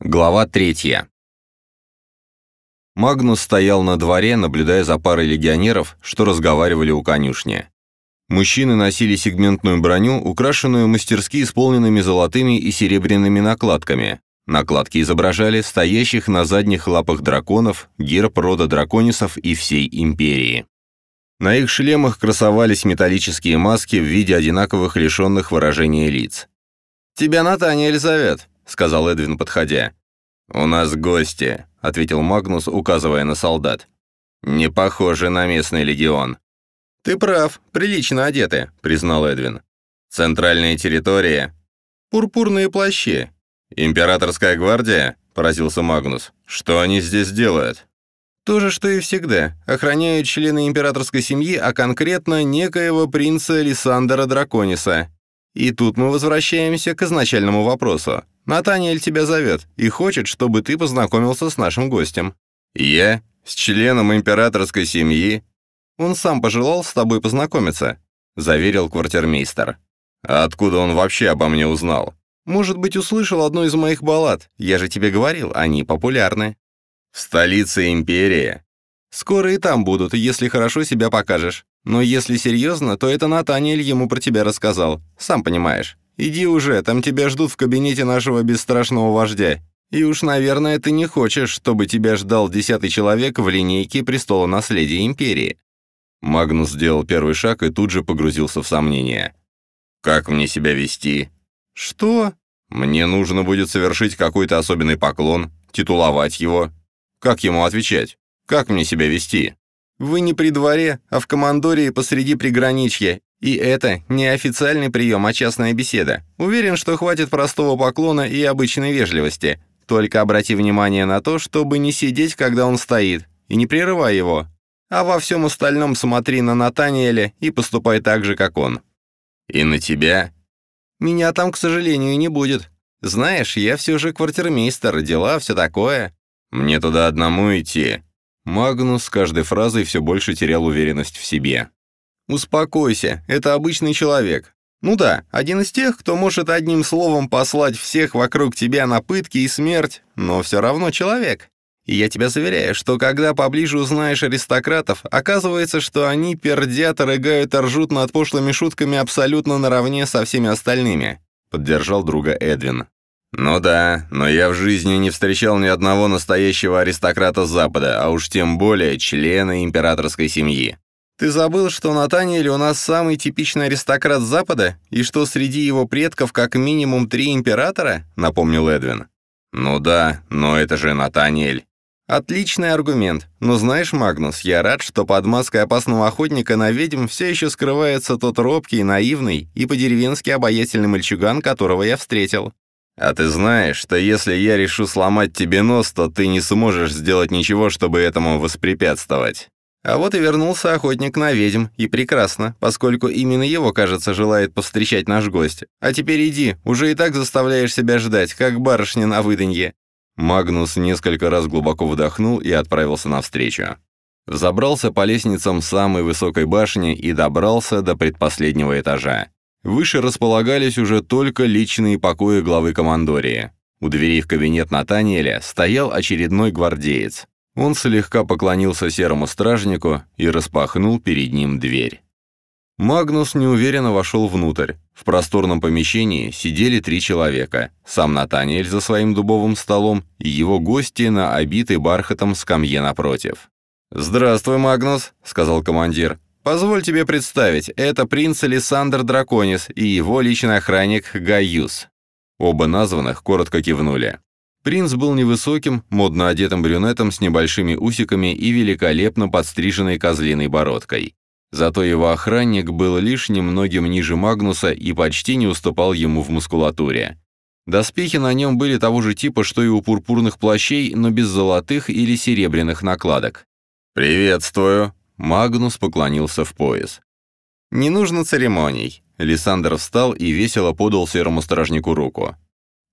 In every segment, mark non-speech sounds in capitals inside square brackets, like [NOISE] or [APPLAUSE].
Глава третья. Магнус стоял на дворе, наблюдая за парой легионеров, что разговаривали у конюшни. Мужчины носили сегментную броню, украшенную мастерски исполненными золотыми и серебряными накладками. Накладки изображали стоящих на задних лапах драконов, герб рода драконисов и всей империи. На их шлемах красовались металлические маски в виде одинаковых лишенных выражения лиц. «Тебя Натаниэль зовет», — сказал Эдвин, подходя. «У нас гости», — ответил Магнус, указывая на солдат. «Не похоже на местный легион». «Ты прав, прилично одеты», — признал Эдвин. «Центральная территория. Пурпурные плащи. Императорская гвардия?» — поразился Магнус. «Что они здесь делают?» «То же, что и всегда. Охраняют члены императорской семьи, а конкретно некоего принца Лиссандра Дракониса. И тут мы возвращаемся к изначальному вопросу. Натаниэль тебя зовет и хочет, чтобы ты познакомился с нашим гостем». «Я? С членом императорской семьи?» «Он сам пожелал с тобой познакомиться», — заверил квартирмейстер. «А откуда он вообще обо мне узнал?» «Может быть, услышал одну из моих баллад. Я же тебе говорил, они популярны». «В столице империи?» «Скоро и там будут, если хорошо себя покажешь. Но если серьезно, то это Натаниэль ему про тебя рассказал. Сам понимаешь. Иди уже, там тебя ждут в кабинете нашего бесстрашного вождя. И уж, наверное, ты не хочешь, чтобы тебя ждал десятый человек в линейке престола наследия империи». Магнус сделал первый шаг и тут же погрузился в сомнения. «Как мне себя вести?» «Что?» «Мне нужно будет совершить какой-то особенный поклон, титуловать его. Как ему отвечать? Как мне себя вести?» Вы не при дворе, а в командории посреди приграничья, и это не официальный прием, а частная беседа. Уверен, что хватит простого поклона и обычной вежливости. Только обрати внимание на то, чтобы не сидеть, когда он стоит, и не прерывай его. А во всем остальном смотри на Натаниэля и поступай так же, как он. И на тебя? Меня там, к сожалению, не будет. Знаешь, я все же квартирмейстер, дела, все такое. Мне туда одному идти. Магнус с каждой фразой все больше терял уверенность в себе. «Успокойся, это обычный человек. Ну да, один из тех, кто может одним словом послать всех вокруг тебя на пытки и смерть, но все равно человек. И я тебя заверяю, что когда поближе узнаешь аристократов, оказывается, что они пердят, рыгают и ржут над пошлыми шутками абсолютно наравне со всеми остальными», — поддержал друга Эдвин. «Ну да, но я в жизни не встречал ни одного настоящего аристократа Запада, а уж тем более члена императорской семьи. Ты забыл, что Натаниэль у нас самый типичный аристократ Запада, и что среди его предков как минимум три императора?» — напомнил Эдвин. «Ну да, но это же Натаниэль». «Отличный аргумент. Но знаешь, Магнус, я рад, что под маской опасного охотника на ведьм все еще скрывается тот робкий, наивный и по-деревенски обаятельный мальчуган, которого я встретил. А ты знаешь, что если я решу сломать тебе нос, то ты не сможешь сделать ничего, чтобы этому воспрепятствовать. А вот и вернулся охотник на ведьм, и прекрасно, поскольку именно его, кажется, желает повстречать наш гость. А теперь иди, уже и так заставляешь себя ждать, как барышня на выданье». Магнус несколько раз глубоко вдохнул и отправился навстречу. Взобрался по лестницам самой высокой башни и добрался до предпоследнего этажа. Выше располагались уже только личные покои главы командории. У дверей в кабинет Натаниэля стоял очередной гвардеец. Он слегка поклонился серому стражнику и распахнул перед ним дверь. Магнус неуверенно вошел внутрь. В просторном помещении сидели три человека. Сам Натаниэль за своим дубовым столом и его гости на обитой бархатом скамье напротив. «Здравствуй, Магнус», — сказал командир. Позволь тебе представить, это принц Александр Драконис и его личный охранник Гаюс. Оба названных коротко кивнули. Принц был невысоким, модно одетым брюнетом с небольшими усиками и великолепно подстриженной козлиной бородкой. Зато его охранник был лишь немногим ниже Магнуса и почти не уступал ему в мускулатуре. Доспехи на нем были того же типа, что и у пурпурных плащей, но без золотых или серебряных накладок. «Приветствую», Магнус поклонился в пояс. «Не нужно церемоний». Лиссандр встал и весело подал серому стражнику руку.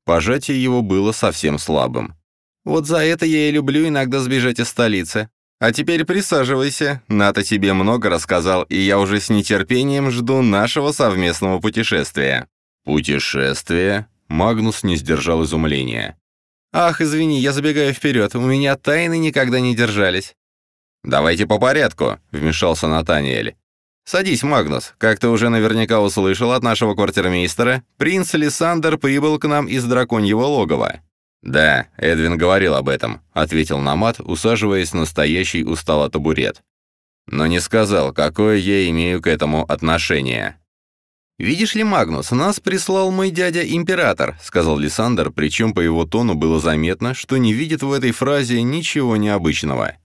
Пожатие его было совсем слабым. «Вот за это я и люблю иногда сбежать из столицы. А теперь присаживайся, Ната тебе много рассказал, и я уже с нетерпением жду нашего совместного путешествия». «Путешествие?» Магнус не сдержал изумления. «Ах, извини, я забегаю вперед, у меня тайны никогда не держались». «Давайте по порядку», — вмешался Натаниэль. «Садись, Магнус. Как ты уже наверняка услышал от нашего квартирмейстера, принц Лиссандр прибыл к нам из драконьего логова». «Да, Эдвин говорил об этом», — ответил Намат, усаживаясь на стоящий у стола табурет. «Но не сказал, какое я имею к этому отношение». «Видишь ли, Магнус, нас прислал мой дядя-император», — сказал Лиссандр, причем по его тону было заметно, что не видит в этой фразе ничего необычного.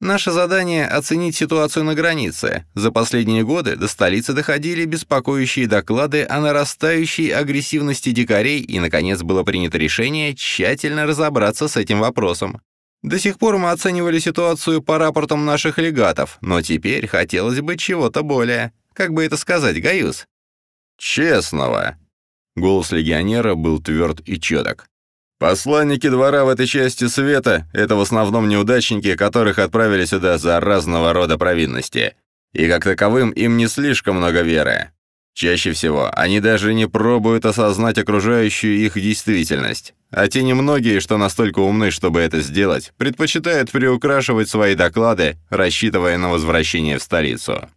«Наше задание — оценить ситуацию на границе. За последние годы до столицы доходили беспокоящие доклады о нарастающей агрессивности дикарей, и, наконец, было принято решение тщательно разобраться с этим вопросом. До сих пор мы оценивали ситуацию по рапортам наших легатов, но теперь хотелось бы чего-то более. Как бы это сказать, Гаюс?» «Честного!» Голос легионера был тверд и четок. «Посланники двора в этой части света — это в основном неудачники, которых отправили сюда за разного рода провинности. И как таковым им не слишком много веры. Чаще всего они даже не пробуют осознать окружающую их действительность. А те немногие, что настолько умны, чтобы это сделать, предпочитают приукрашивать свои доклады, рассчитывая на возвращение в столицу.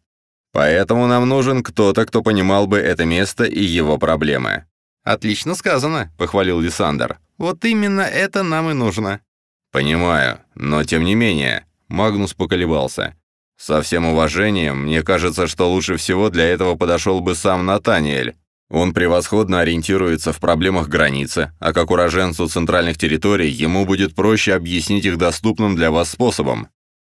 Поэтому нам нужен кто-то, кто понимал бы это место и его проблемы». «Отлично сказано», — похвалил Лиссандр. «Вот именно это нам и нужно». «Понимаю, но тем не менее», — Магнус поколебался. «Со всем уважением, мне кажется, что лучше всего для этого подошел бы сам Натаниэль. Он превосходно ориентируется в проблемах границы, а как уроженцу центральных территорий ему будет проще объяснить их доступным для вас способом.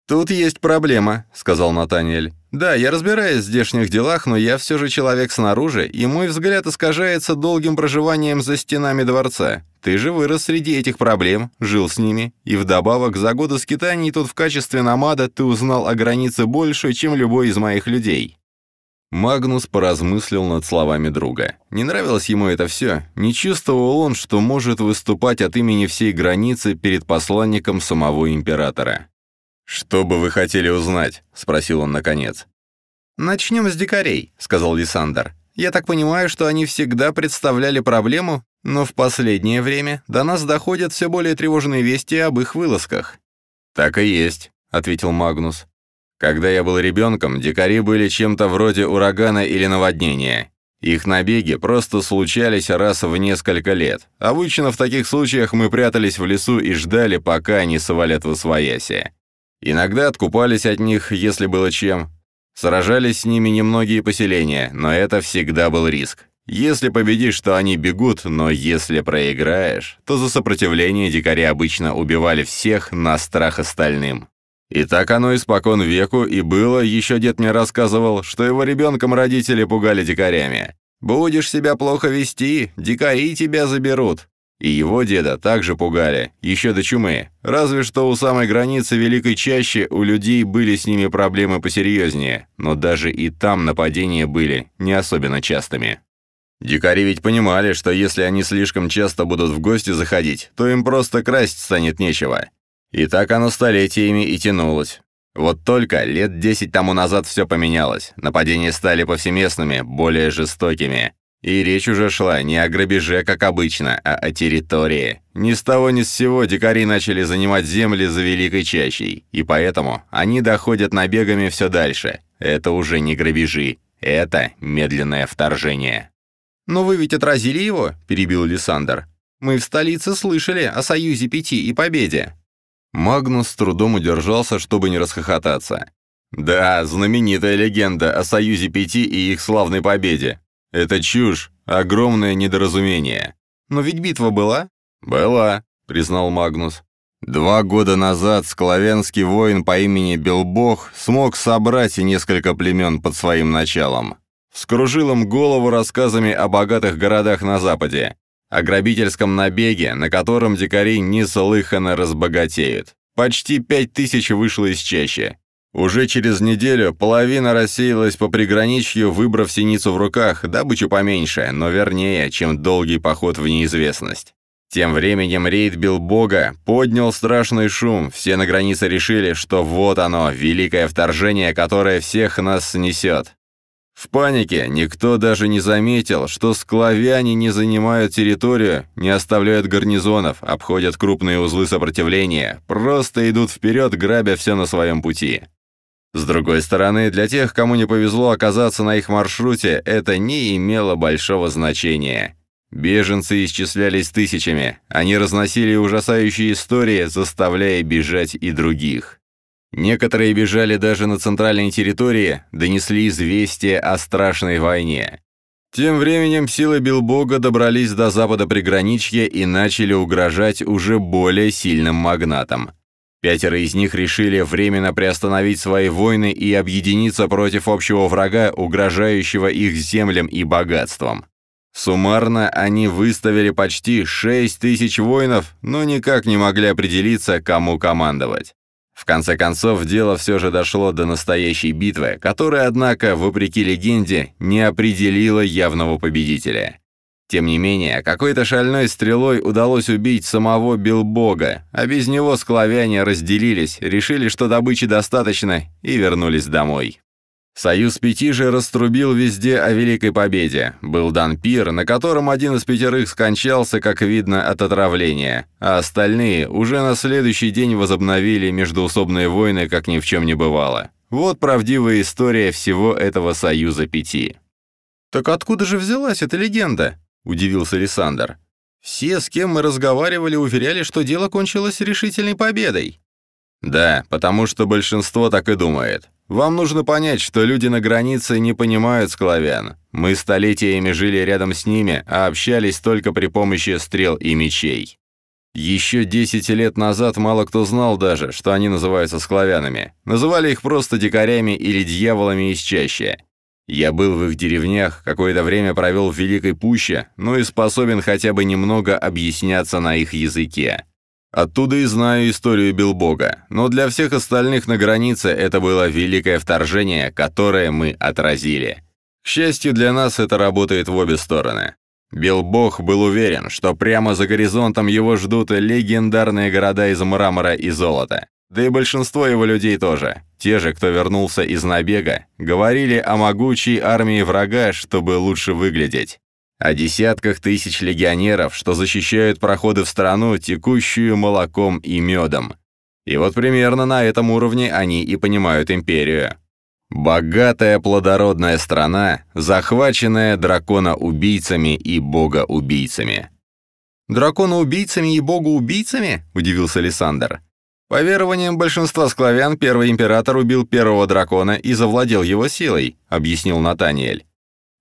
«Тут есть проблема», — сказал Натаниэль. «Да, я разбираюсь в здешних делах, но я все же человек снаружи, и мой взгляд искажается долгим проживанием за стенами дворца. Ты же вырос среди этих проблем, жил с ними, и вдобавок за годы скитаний тут в качестве намада ты узнал о границе больше, чем любой из моих людей». Магнус поразмыслил над словами друга. Не нравилось ему это все. Не чувствовал он, что может выступать от имени всей границы перед посланником самого императора. «Что бы вы хотели узнать?» — спросил он наконец. «Начнем с дикарей», — сказал Лиссандр. «Я так понимаю, что они всегда представляли проблему, но в последнее время до нас доходят все более тревожные вести об их вылазках». «Так и есть», — ответил Магнус. «Когда я был ребенком, дикари были чем-то вроде урагана или наводнения. Их набеги просто случались раз в несколько лет. Обычно в таких случаях мы прятались в лесу и ждали, пока они свалят в освоясье. Иногда откупались от них, если было чем. Сражались с ними немногие поселения, но это всегда был риск. Если победишь, то они бегут, но если проиграешь, то за сопротивление дикари обычно убивали всех на страх остальным. И так оно испокон веку и было, еще дед мне рассказывал, что его ребенком родители пугали дикарями. «Будешь себя плохо вести, дикари тебя заберут. И его деда также пугали, еще до чумы. Разве что у самой границы Великой Чащи у людей были с ними проблемы посерьезнее, но даже и там нападения были не особенно частыми. Дикари ведь понимали, что если они слишком часто будут в гости заходить, то им просто красть станет нечего. И так оно столетиями и тянулось. Вот только лет десять тому назад все поменялось, нападения стали повсеместными, более жестокими. И речь уже шла не о грабеже, как обычно, а о территории. Ни с того ни с сего дикари начали занимать земли за Великой Чащей, и поэтому они доходят набегами все дальше. Это уже не грабежи, это медленное вторжение. «Но вы ведь отразили его?» – перебил Лиссандр. «Мы в столице слышали о Союзе Пяти и победе». Магнус с трудом удержался, чтобы не расхохотаться. «Да, знаменитая легенда о Союзе Пяти и их славной победе. «Это чушь, огромное недоразумение». «Но ведь битва была?» «Была», — признал Магнус. Два года назад склавянский воин по имени Белбог смог собрать несколько племен под своим началом. Вскружил им голову рассказами о богатых городах на западе, о грабительском набеге, на котором дикари неслыханно разбогатеют. Почти пять тысяч вышло из чащи. Уже через неделю половина рассеялась по приграничью, выбрав синицу в руках, добычу поменьше, но вернее, чем долгий поход в неизвестность. Тем временем рейд Билбога поднял страшный шум, все на границе решили, что вот оно, великое вторжение, которое всех нас снесет. В панике никто даже не заметил, что склавяне не занимают территорию, не оставляют гарнизонов, обходят крупные узлы сопротивления, просто идут вперед, грабя все на своем пути. С другой стороны, для тех, кому не повезло оказаться на их маршруте, это не имело большого значения. Беженцы исчислялись тысячами, они разносили ужасающие истории, заставляя бежать и других. Некоторые бежали даже на центральной территории, донесли известие о страшной войне. Тем временем силы Билбога добрались до запада приграничья и начали угрожать уже более сильным магнатам. Пятеро из них решили временно приостановить свои войны и объединиться против общего врага, угрожающего их землям и богатствам. Суммарно они выставили почти 6 тысяч воинов, но никак не могли определиться, кому командовать. В конце концов, дело все же дошло до настоящей битвы, которая, однако, вопреки легенде, не определила явного победителя. Тем не менее, какой-то шальной стрелой удалось убить самого Билбога, а без него склавяне разделились, решили, что добычи достаточно, и вернулись домой. Союз пяти же раструбил везде о Великой Победе. Был дан пир, на котором один из пятерых скончался, как видно, от отравления, а остальные уже на следующий день возобновили междуусобные войны, как ни в чем не бывало. Вот правдивая история всего этого Союза пяти. «Так откуда же взялась эта легенда?» – удивился Александр. «Все, с кем мы разговаривали, уверяли, что дело кончилось решительной победой». «Да, потому что большинство так и думает. Вам нужно понять, что люди на границе не понимают склавян. Мы столетиями жили рядом с ними, а общались только при помощи стрел и мечей. Еще 10 лет назад мало кто знал даже, что они называются склавянами. Называли их просто дикарями или дьяволами из чащи. Я был в их деревнях, какое-то время провел в Великой Пуще, но и способен хотя бы немного объясняться на их языке. Оттуда и знаю историю Билбога, но для всех остальных на границе это было великое вторжение, которое мы отразили. К счастью для нас, это работает в обе стороны. Билбог был уверен, что прямо за горизонтом его ждут легендарные города из мрамора и золота. Да и большинство его людей тоже. Те же, кто вернулся из набега, говорили о могучей армии врага, чтобы лучше выглядеть о десятках тысяч легионеров, что защищают проходы в страну, текущую молоком и медом. И вот примерно на этом уровне они и понимают империю. Богатая плодородная страна, захваченная дракона-убийцами и бога-убийцами. «Дракона-убийцами и бога-убийцами?» – удивился Лиссандр. «По верованиям большинства склавян, первый император убил первого дракона и завладел его силой», – объяснил Натаниэль.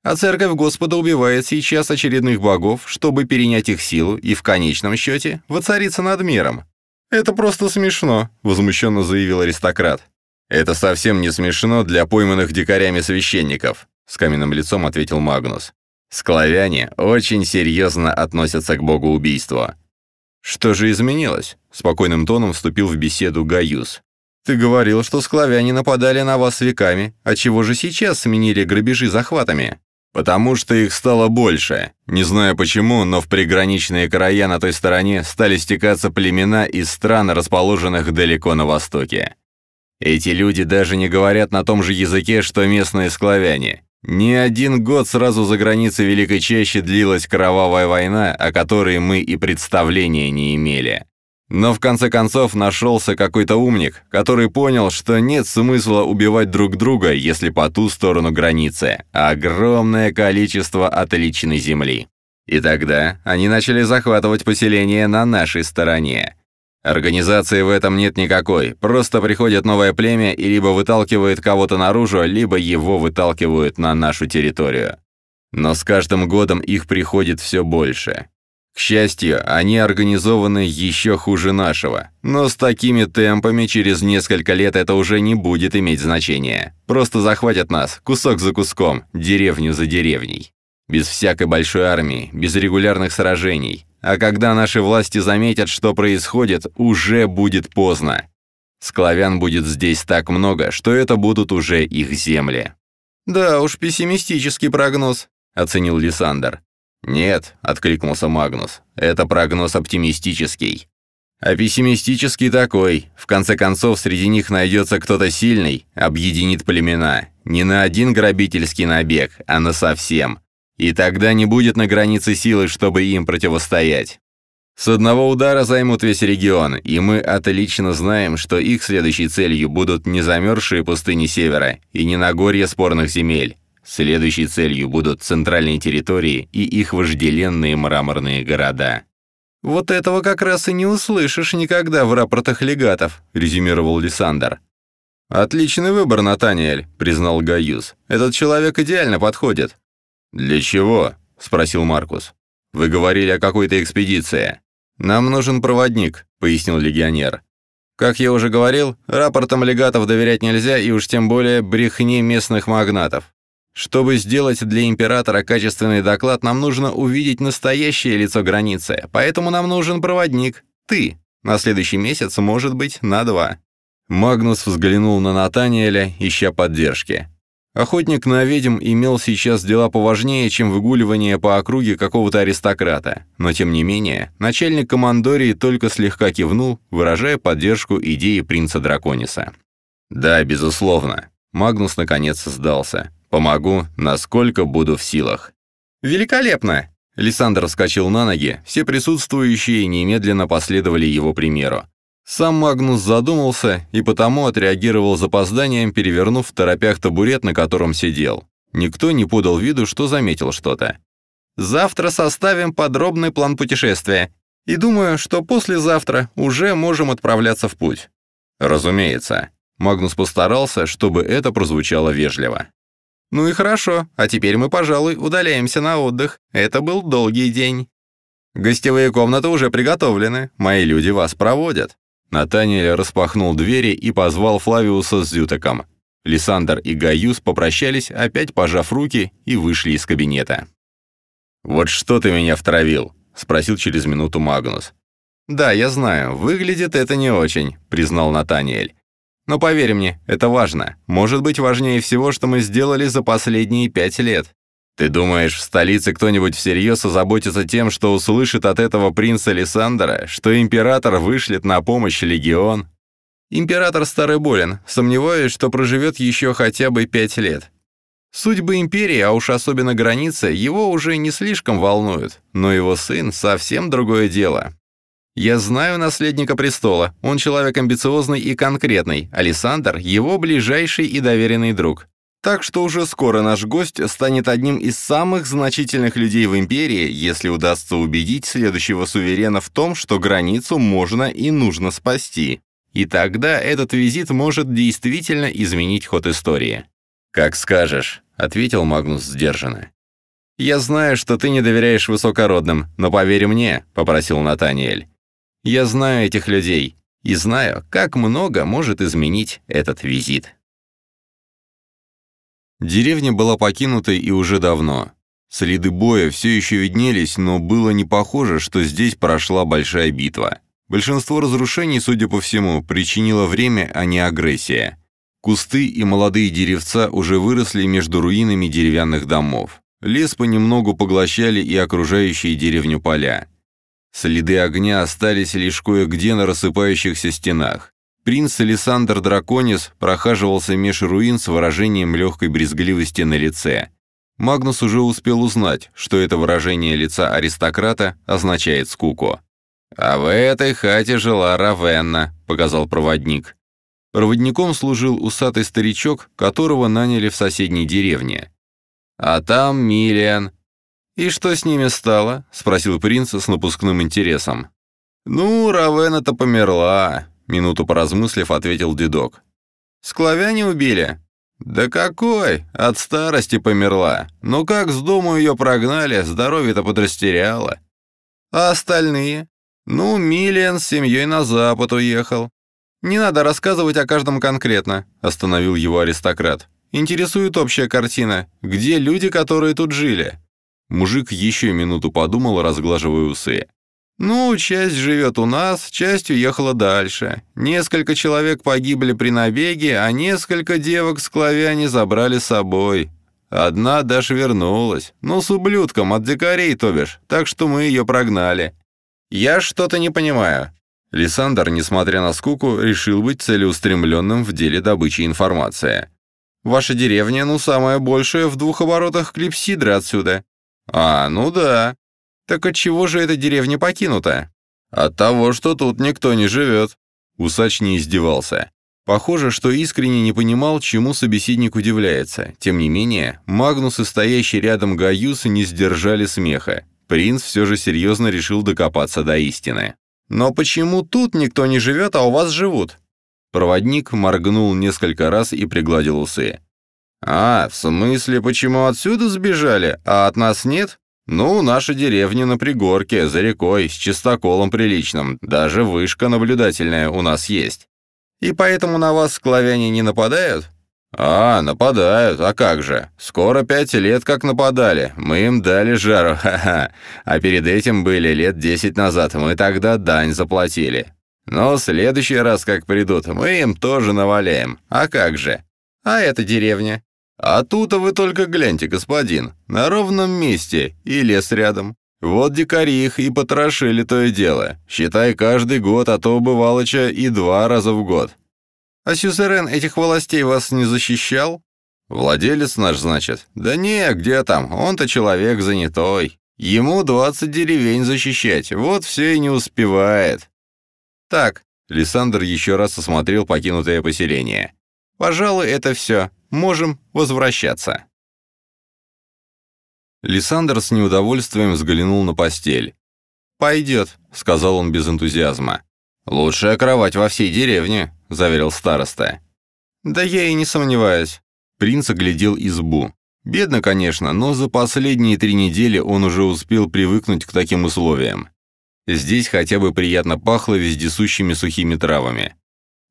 А церковь Господа убивает сейчас очередных богов, чтобы перенять их силу и в конечном счете воцариться над миром. «Это просто смешно», — возмущенно заявил аристократ. «Это совсем не смешно для пойманных дикарями священников», — с каменным лицом ответил Магнус. «Склавяне очень серьезно относятся к богоубийству». «Что же изменилось?» — спокойным тоном вступил в беседу Гаюс. «Ты говорил, что склавяне нападали на вас веками, а чего же сейчас сменили грабежи захватами?» Потому что их стало больше. Не знаю почему, но в приграничные края на той стороне стали стекаться племена из стран, расположенных далеко на востоке. Эти люди даже не говорят на том же языке, что местные склавяне. Не один год сразу за границей Великой Чащи длилась кровавая война, о которой мы и представления не имели. Но в конце концов нашелся какой-то умник, который понял, что нет смысла убивать друг друга, если по ту сторону границы огромное количество отличной земли. И тогда они начали захватывать поселения на нашей стороне. Организации в этом нет никакой, просто приходит новое племя и либо выталкивает кого-то наружу, либо его выталкивают на нашу территорию. Но с каждым годом их приходит все больше. К счастью, они организованы еще хуже нашего. Но с такими темпами через несколько лет это уже не будет иметь значения. Просто захватят нас, кусок за куском, деревню за деревней. Без всякой большой армии, без регулярных сражений. А когда наши власти заметят, что происходит, уже будет поздно. Склавян будет здесь так много, что это будут уже их земли. «Да уж, пессимистический прогноз», — оценил Лиссандр. «Нет», — откликнулся Магнус, — «это прогноз оптимистический». А пессимистический такой. В конце концов, среди них найдется кто-то сильный, объединит племена. Не на один грабительский набег, а на совсем. И тогда не будет на границе силы, чтобы им противостоять. С одного удара займут весь регион, и мы отлично знаем, что их следующей целью будут не замерзшие пустыни Севера и не Нагорье спорных земель. Следующей целью будут центральные территории и их вожделенные мраморные города. «Вот этого как раз и не услышишь никогда в рапортах легатов», — резюмировал Лиссандр. «Отличный выбор, Натаниэль», — признал Гаюс. «Этот человек идеально подходит». «Для чего?» — спросил Маркус. «Вы говорили о какой-то экспедиции». «Нам нужен проводник», — пояснил легионер. «Как я уже говорил, рапортам легатов доверять нельзя и уж тем более брехне местных магнатов. Чтобы сделать для императора качественный доклад, нам нужно увидеть настоящее лицо границы, поэтому нам нужен проводник. Ты. На следующий месяц, может быть, на два». Магнус взглянул на Натаниэля, ища поддержки. Охотник на ведьм имел сейчас дела поважнее, чем выгуливание по округе какого-то аристократа, но тем не менее, начальник командории только слегка кивнул, выражая поддержку идеи принца Дракониса. «Да, безусловно». Магнус наконец сдался. «Помогу, насколько буду в силах». «Великолепно!» Лиссандр вскочил на ноги, все присутствующие немедленно последовали его примеру. Сам Магнус задумался и потому отреагировал запозданием, перевернув в торопях табурет, на котором сидел. Никто не подал виду, что заметил что-то. «Завтра составим подробный план путешествия, и думаю, что послезавтра уже можем отправляться в путь». «Разумеется». Магнус постарался, чтобы это прозвучало вежливо. «Ну и хорошо, а теперь мы, пожалуй, удаляемся на отдых. Это был долгий день. Гостевые комнаты уже приготовлены, мои люди вас проводят». Натаниэль распахнул двери и позвал Флавиуса с Зютеком. Лиссандр и Гаюс попрощались, опять пожав руки, и вышли из кабинета. «Вот что ты меня втравил?» — спросил через минуту Магнус. «Да, я знаю, выглядит это не очень», — признал Натаниэль. «Но поверь мне, это важно. Может быть, важнее всего, что мы сделали за последние пять лет. Ты думаешь, в столице кто-нибудь всерьез озаботится тем, что услышит от этого принца Лиссандра, что император вышлет на помощь легион? Император старый болен, сомневаюсь, что проживет еще хотя бы пять лет. Судьбы империи, а уж особенно границы, его уже не слишком волнуют, но его сын — совсем другое дело. Я знаю наследника престола, он человек амбициозный и конкретный, Александр — его ближайший и доверенный друг. Так что уже скоро наш гость станет одним из самых значительных людей в империи, если удастся убедить следующего суверена в том, что границу можно и нужно спасти. И тогда этот визит может действительно изменить ход истории. «Как скажешь», — ответил Магнус сдержанно. «Я знаю, что ты не доверяешь высокородным, но поверь мне», — попросил Натаниэль. «Я знаю этих людей и знаю, как много может изменить этот визит». Деревня была покинутой и уже давно. Следы боя все еще виднелись, но было не похоже, что здесь прошла большая битва. Большинство разрушений, судя по всему, причинило время, а не агрессия. Кусты и молодые деревца уже выросли между руинами деревянных домов. Лес понемногу поглощали и окружающие деревню поля. Следы огня остались лишь кое-где на рассыпающихся стенах. Принц Александр Драконис прохаживался меж руин с выражением легкой брезгливости на лице. Магнус уже успел узнать, что это выражение лица аристократа означает скуку. «А в этой хате жила Равенна», — показал проводник. Проводником служил усатый старичок, которого наняли в соседней деревне. «А там Миллиан». «И что с ними стало?» — спросил принц с напускным интересом. «Ну, Равенна-то померла. Минуту поразмыслив, ответил дедок. «Склавяне убили?» «Да какой? От старости померла. Ну как с дому ее прогнали, здоровье-то подрастеряло. А остальные? Ну, Миллиан с семьей на запад уехал. Не надо рассказывать о каждом конкретно», — остановил его аристократ. «Интересует общая картина. Где люди, которые тут жили?» Мужик еще минуту подумал, разглаживая усы. «Ну, часть живет у нас, часть уехала дальше. Несколько человек погибли при набеге, а несколько девок склавяне забрали с собой. Одна даже вернулась. Ну, с ублюдком, от дикарей, то бишь, так что мы ее прогнали. Я что-то не понимаю». Лиссандр, несмотря на скуку, решил быть целеустремленным в деле добычи информации. Ваша деревня, ну, самая большая в двух оборотах клипсидры отсюда». «А, ну да. Так от чего же эта деревня покинута?» «От того, что тут никто не живет». Усач не издевался. Похоже, что искренне не понимал, чему собеседник удивляется. Тем не менее, Магнус и стоящий рядом Гаюс не сдержали смеха. Принц все же серьезно решил докопаться до истины. «Но почему тут никто не живет, а у вас живут?» Проводник моргнул несколько раз и пригладил усы. «А, в смысле, почему отсюда сбежали, а от нас нет? Ну, наша деревня на пригорке, за рекой, с чистоколом приличным, даже вышка наблюдательная у нас есть. И поэтому на вас склавяне не нападают?» «А, нападают, а как же? Скоро пять лет как нападали, мы им дали жару, [LAUGHS] ха-ха. А перед этим были лет десять назад, мы тогда дань заплатили. Но в следующий раз, как придут, мы им тоже наваляем. А как же? А эта деревня? А тут вы только гляньте, господин, на ровном месте и лес рядом. Вот дикари их и потрошили то и дело. Считай, каждый год, а то бывалоча и два раза в год. А сюзерен этих властей вас не защищал? Владелец наш, значит? Да не, где там, он-то человек занятой. Ему двадцать деревень защищать, вот все и не успевает. Так, Лиссандр еще раз осмотрел покинутое поселение. Пожалуй, это все. Можем возвращаться. Лиссандр с неудовольствием взглянул на постель. «Пойдет», — сказал он без энтузиазма. «Лучшая кровать во всей деревне», — заверил староста. «Да я и не сомневаюсь». Принц оглядел избу. Бедно, конечно, но за последние три недели он уже успел привыкнуть к таким условиям. Здесь хотя бы приятно пахло вездесущими сухими травами.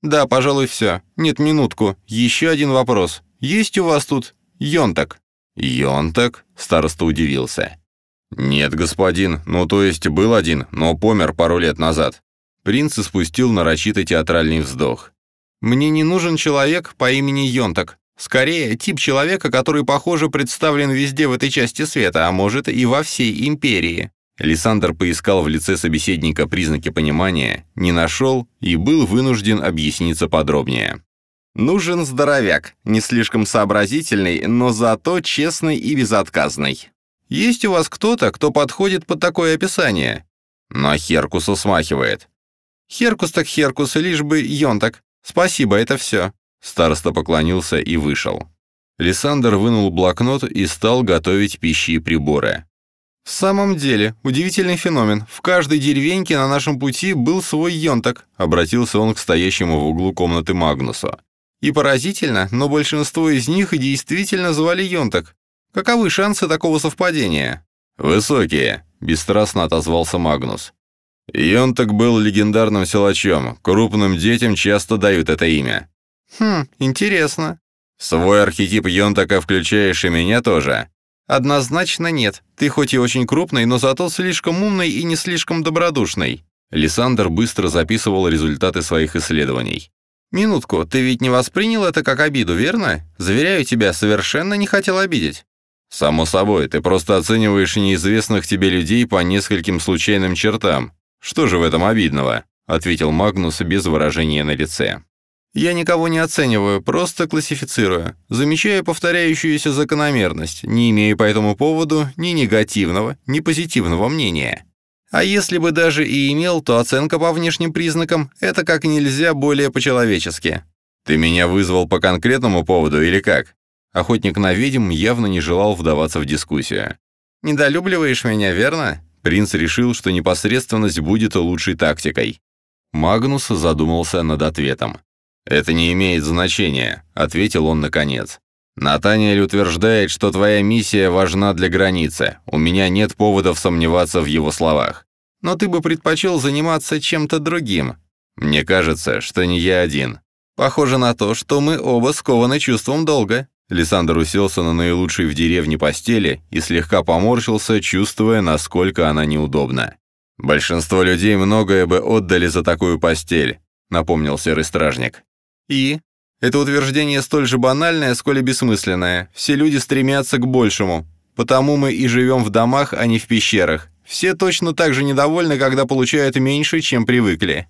«Да, пожалуй, все. Нет, минутку. Еще один вопрос. Есть у вас тут йонтак?» «Йонтак?» — староста удивился. «Нет, господин. Ну, то есть был один, но помер пару лет назад. Принц испустил нарочито театральный вздох. «Мне не нужен человек по имени Йонтак. Скорее, тип человека, который, похоже, представлен везде в этой части света, а может и во всей империи». Лиссандр поискал в лице собеседника признаки понимания, не нашел и был вынужден объясниться подробнее. «Нужен здоровяк, не слишком сообразительный, но зато честный и безотказный. Есть у вас кто-то, кто подходит под такое описание?» «На Херкуса смахивает. Херкус так Херкус, лишь бы Йонтак. Спасибо, это все». Староста поклонился и вышел. Лиссандр вынул блокнот и стал готовить пищи и приборы. «В самом деле, удивительный феномен. В каждой деревеньке на нашем пути был свой Йонтак», обратился он к стоящему в углу комнаты Магнусу. «И поразительно, но большинство из них и действительно звали Йонтак. Каковы шансы такого совпадения?» «Высокие», — бесстрастно отозвался Магнус. Йонтак был легендарным силачом, крупным детям часто дают это имя. Хм, интересно. Свой архетип Йонтака включаешь и меня тоже? Однозначно нет. Ты хоть и очень крупный, но зато слишком умный и не слишком добродушный. Лиссандр быстро записывал результаты своих исследований. «Минутку, ты ведь не воспринял это как обиду, верно? Заверяю тебя, совершенно не хотел обидеть». «Само собой, ты просто оцениваешь неизвестных тебе людей по нескольким случайным чертам. «Что же в этом обидного?» — ответил Магнус без выражения на лице. «Я никого не оцениваю, просто классифицирую. Замечаю повторяющуюся закономерность, не имея по этому поводу ни негативного, ни позитивного мнения. А если бы даже и имел, то оценка по внешним признакам — это как нельзя более по-человечески. Ты меня вызвал по конкретному поводу или как?» Охотник на ведьм явно не желал вдаваться в дискуссию. «Недолюбливаешь меня, верно?» Принц решил, что непосредственность будет лучшей тактикой. Магнус задумался над ответом. «Это не имеет значения», — ответил он наконец. «Натаниэль утверждает, что твоя миссия важна для границы. У меня нет поводов сомневаться в его словах. Но ты бы предпочел заниматься чем-то другим. Мне кажется, что не я один. Похоже на то, что мы оба скованы чувством долга. Лиссандр уселся на наилучшей в деревне постели и слегка поморщился, чувствуя, насколько она неудобна. «Большинство людей многое бы отдали за такую постель», — напомнил серый стражник. «И? Это утверждение столь же банальное, сколь и бессмысленное. Все люди стремятся к большему. Потому мы и живем в домах, а не в пещерах. Все точно так же недовольны, когда получают меньше, чем привыкли.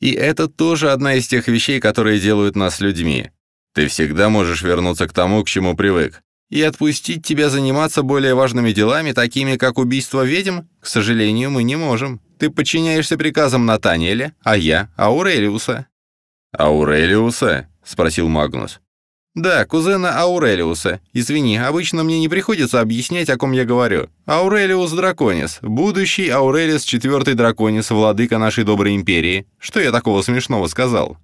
И это тоже одна из тех вещей, которые делают нас людьми. Ты всегда можешь вернуться к тому, к чему привык. И отпустить тебя заниматься более важными делами, такими как убийство ведьм, к сожалению, мы не можем. Ты подчиняешься приказам Натаниэля, а я — Аурелиуса». «Аурелиуса?» — спросил Магнус. «Да, кузена Аурелиуса. Извини, обычно мне не приходится объяснять, о ком я говорю. Аурелиус Драконис, будущий Аурелис Четвертый Драконис, владыка нашей доброй империи. Что я такого смешного сказал?»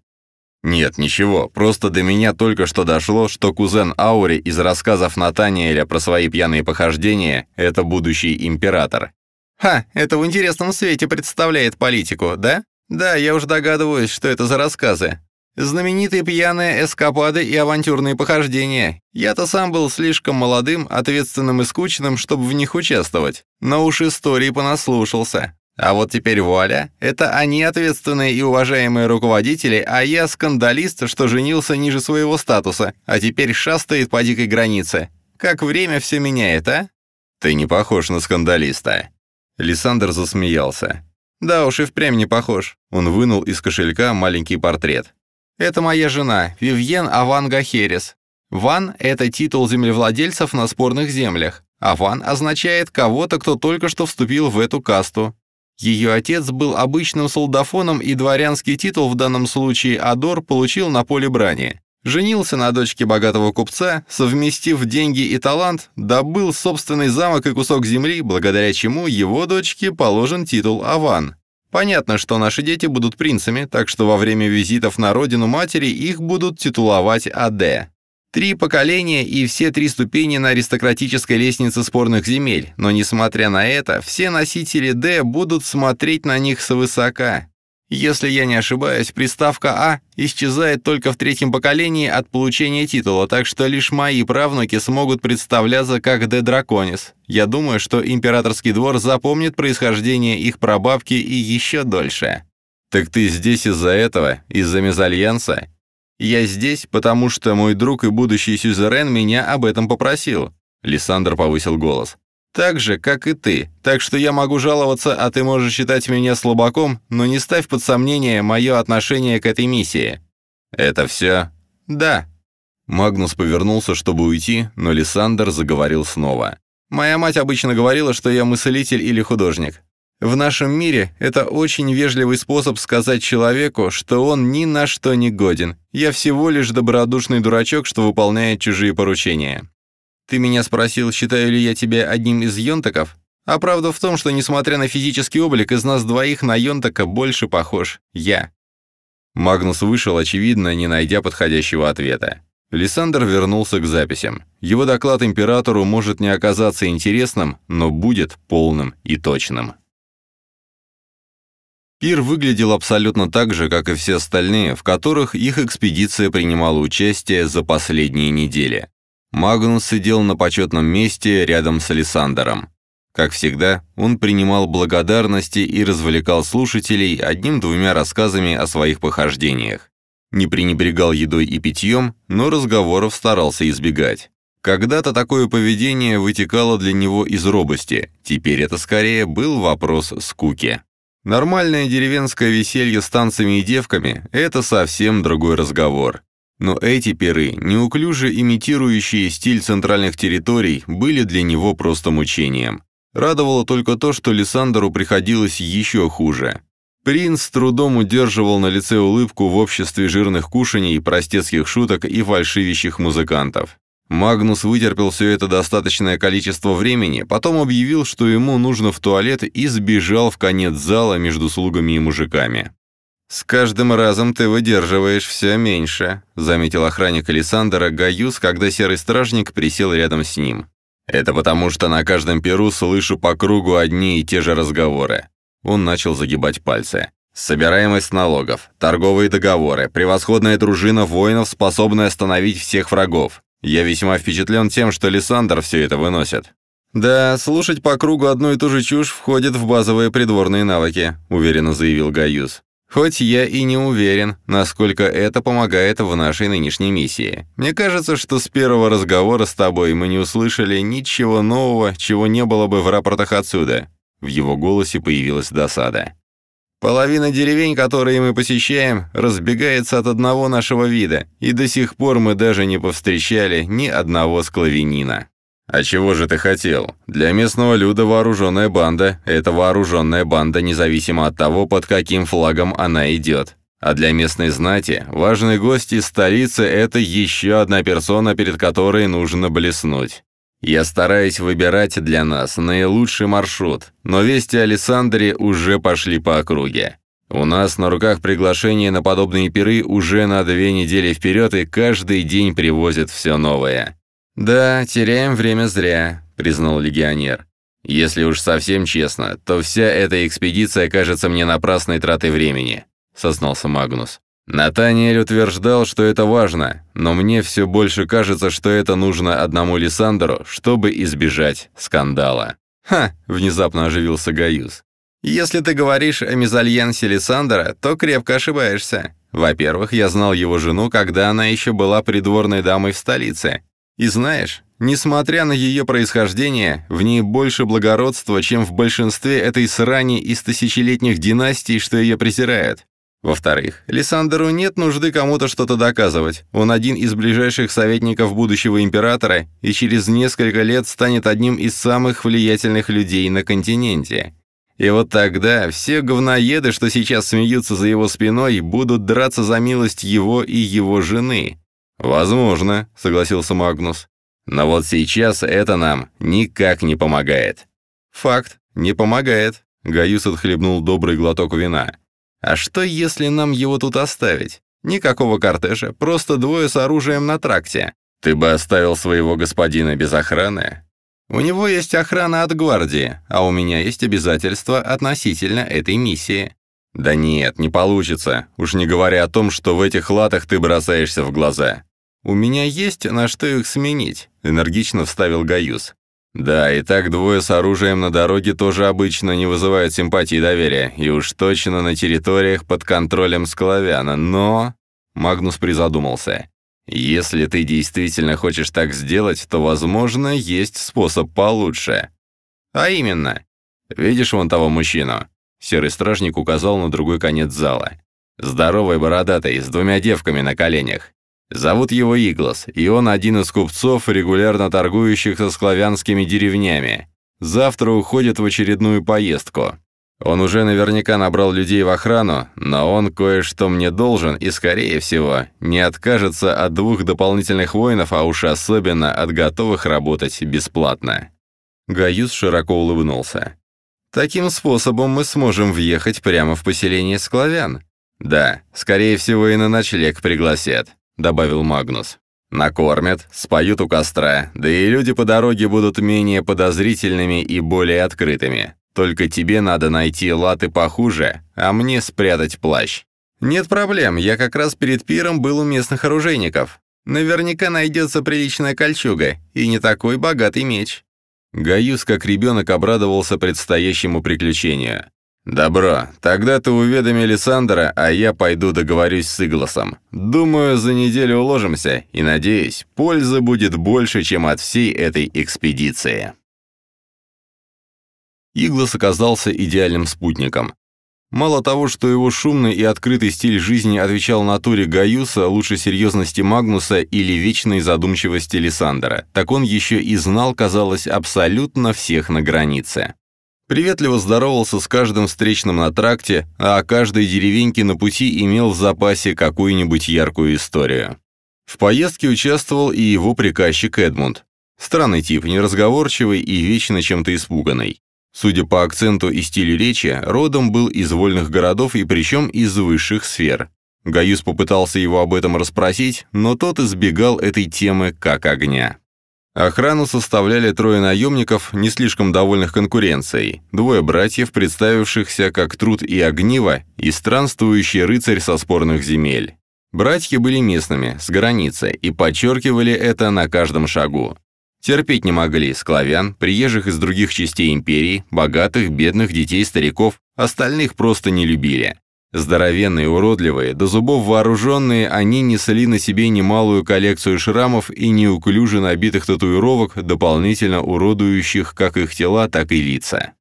«Нет, ничего, просто до меня только что дошло, что кузен Аури из рассказов Натаниэля про свои пьяные похождения — это будущий император». «Ха, это в интересном свете представляет политику, да? Да, я уж догадываюсь, что это за рассказы. Знаменитые пьяные эскапады и авантюрные похождения. Я-то сам был слишком молодым, ответственным и скучным, чтобы в них участвовать. Но уж истории понаслушался. А вот теперь вуаля, это они ответственные и уважаемые руководители, а я скандалист, что женился ниже своего статуса, а теперь шастает по дикой границе. Как время все меняет, а? Ты не похож на скандалиста. Лиссандр засмеялся. Да уж и впрямь не похож. Он вынул из кошелька маленький портрет. Это моя жена, Вивьен Аван Гахерес. Ван — это титул землевладельцев на спорных землях. Аван означает кого-то, кто только что вступил в эту касту. Ее отец был обычным солдафоном, и дворянский титул в данном случае Адор получил на поле брани. Женился на дочке богатого купца, совместив деньги и талант, добыл собственный замок и кусок земли, благодаря чему его дочке положен титул Аван. Понятно, что наши дети будут принцами, так что во время визитов на родину матери их будут титуловать АД. Три поколения и все три ступени на аристократической лестнице спорных земель, но несмотря на это, все носители «Д» будут смотреть на них свысока. Если я не ошибаюсь, приставка «А» исчезает только в третьем поколении от получения титула, так что лишь мои правнуки смогут представляться как «Де Драконис». Я думаю, что императорский двор запомнит происхождение их прабабки и еще дольше. «Так ты здесь из-за этого? Из-за мезальянса?» «Я здесь, потому что мой друг и будущий сюзерен меня об этом попросил». Лиссандр повысил голос. Так же, как и ты. Так что я могу жаловаться, а ты можешь считать меня слабаком, но не ставь под сомнение мое отношение к этой миссии». «Это все?» «Да». Магнус повернулся, чтобы уйти, но Лиссандр заговорил снова. «Моя мать обычно говорила, что я мыслитель или художник. В нашем мире это очень вежливый способ сказать человеку, что он ни на что не годен. Я всего лишь добродушный дурачок, что выполняет чужие поручения. Ты меня спросил, считаю ли я тебя одним из йонтаков? А правда в том, что, несмотря на физический облик, из нас двоих на йонтака больше похож я». Магнус вышел, очевидно, не найдя подходящего ответа. Лиссандр вернулся к записям. Его доклад императору может не оказаться интересным, но будет полным и точным. Пир выглядел абсолютно так же, как и все остальные, в которых их экспедиция принимала участие за последние недели. Магнус сидел на почетном месте рядом с Александром. Как всегда, он принимал благодарности и развлекал слушателей одним-двумя рассказами о своих похождениях. Не пренебрегал едой и питьем, но разговоров старался избегать. Когда-то такое поведение вытекало для него из робости, теперь это скорее был вопрос скуки. Нормальное деревенское веселье с танцами и девками – это совсем другой разговор. Но эти перы, неуклюже имитирующие стиль центральных территорий, были для него просто мучением. Радовало только то, что Лиссандеру приходилось еще хуже. Принц трудом удерживал на лице улыбку в обществе жирных кушаний, простецких шуток и фальшивящих музыкантов. Магнус вытерпел все это достаточное количество времени, потом объявил, что ему нужно в туалет и сбежал в конец зала между слугами и мужиками. «С каждым разом ты выдерживаешь все меньше», заметил охранник Александра Гаюс, когда серый стражник присел рядом с ним. «Это потому, что на каждом перу слышу по кругу одни и те же разговоры». Он начал загибать пальцы. «Собираемость налогов, торговые договоры, превосходная дружина воинов, способная остановить всех врагов. Я весьма впечатлен тем, что Лиссандр все это выносит». «Да, слушать по кругу одну и ту же чушь входит в базовые придворные навыки», уверенно заявил Гаюс. Хоть я и не уверен, насколько это помогает в нашей нынешней миссии. Мне кажется, что с первого разговора с тобой мы не услышали ничего нового, чего не было бы в рапортах отсюда. В его голосе появилась досада. Половина деревень, которые мы посещаем, разбегается от одного нашего вида, и до сих пор мы даже не повстречали ни одного склавенина. А чего же ты хотел? Для местного люда вооруженная банда – это вооруженная банда, независимо от того, под каким флагом она идет. А для местной знати важный гость из столицы – это еще одна персона, перед которой нужно блеснуть. Я стараюсь выбирать для нас наилучший маршрут, но вести о Александре уже пошли по округе. У нас на руках приглашение на подобные пиры уже на две недели вперед, и каждый день привозят все новое. «Да, теряем время зря», — признал легионер. «Если уж совсем честно, то вся эта экспедиция кажется мне напрасной тратой времени», — сознался Магнус. Натаниэль утверждал, что это важно, но мне все больше кажется, что это нужно одному Лиссандеру, чтобы избежать скандала. «Ха!» — внезапно оживился Гаюс. «Если ты говоришь о мезальянсе Лиссандера, то крепко ошибаешься. Во-первых, я знал его жену, когда она еще была придворной дамой в столице. И знаешь, несмотря на ее происхождение, в ней больше благородства, чем в большинстве этой срани из тысячелетних династий, что ее презирают. Во-вторых, Лиссандеру нет нужды кому-то что-то доказывать. Он один из ближайших советников будущего императора и через несколько лет станет одним из самых влиятельных людей на континенте. И вот тогда все говноеды, что сейчас смеются за его спиной, будут драться за милость его и его жены. «Возможно», — согласился Магнус. «Но вот сейчас это нам никак не помогает». «Факт, не помогает», — Гаюс отхлебнул добрый глоток вина. А что, если нам его тут оставить? Никакого кортежа, просто двое с оружием на тракте. Ты бы оставил своего господина без охраны? У него есть охрана от гвардии, а у меня есть обязательства относительно этой миссии. Да нет, не получится, уж не говоря о том, что в этих латах ты бросаешься в глаза. У меня есть на что их сменить, энергично вставил Гаюс. Да, и так двое с оружием на дороге тоже обычно не вызывают симпатии и доверия, и уж точно на территориях под контролем Склавяна, но... Магнус призадумался. Если ты действительно хочешь так сделать, то, возможно, есть способ получше. А именно. Видишь вон того мужчину? Серый стражник указал на другой конец зала. Здоровый бородатый, с двумя девками на коленях. Зовут его Иглас, и он один из купцов, регулярно торгующих со славянскими деревнями. Завтра уходит в очередную поездку. Он уже наверняка набрал людей в охрану, но он кое-что мне должен и, скорее всего, не откажется от двух дополнительных воинов, а уж особенно от готовых работать бесплатно». Гаюс широко улыбнулся. «Таким способом мы сможем въехать прямо в поселение склавян. Да, скорее всего, и на ночлег пригласят. — добавил Магнус. «Накормят, споют у костра, да и люди по дороге будут менее подозрительными и более открытыми. Только тебе надо найти латы похуже, а мне спрятать плащ». «Нет проблем, я как раз перед пиром был у местных оружейников. Наверняка найдется приличная кольчуга и не такой богатый меч». Гаюс, как ребенок, обрадовался предстоящему приключению. «Добро. Тогда ты уведоми Лиссандра, а я пойду договорюсь с Игласом. Думаю, за неделю уложимся, и, надеюсь, пользы будет больше, чем от всей этой экспедиции». Иглас оказался идеальным спутником. Мало того, что его шумный и открытый стиль жизни отвечал натуре Гаюса, лучше серьезности Магнуса или вечной задумчивости Лиссандра, так он еще и знал, казалось, абсолютно всех на границе. Приветливо здоровался с каждым встречным на тракте, а о каждой деревеньке на пути имел в запасе какую-нибудь яркую историю. В поездке участвовал и его приказчик Эдмунд. Странный тип, неразговорчивый и вечно чем-то испуганный. Судя по акценту и стилю речи, родом был из вольных городов и причем из высших сфер. Гаюс попытался его об этом расспросить, но тот избегал этой темы как огня. Охрану составляли трое наемников, не слишком довольных конкуренцией, двое братьев, представившихся как Труд и Огниво, и странствующий рыцарь со спорных земель. Братья были местными, с границы, и подчеркивали это на каждом шагу. Терпеть не могли склавян, приезжих из других частей империи, богатых, бедных, детей, стариков, остальных просто не любили. Здоровенные, уродливые, до зубов вооруженные, они несли на себе немалую коллекцию шрамов и неуклюже набитых татуировок, дополнительно уродующих как их тела, так и лица.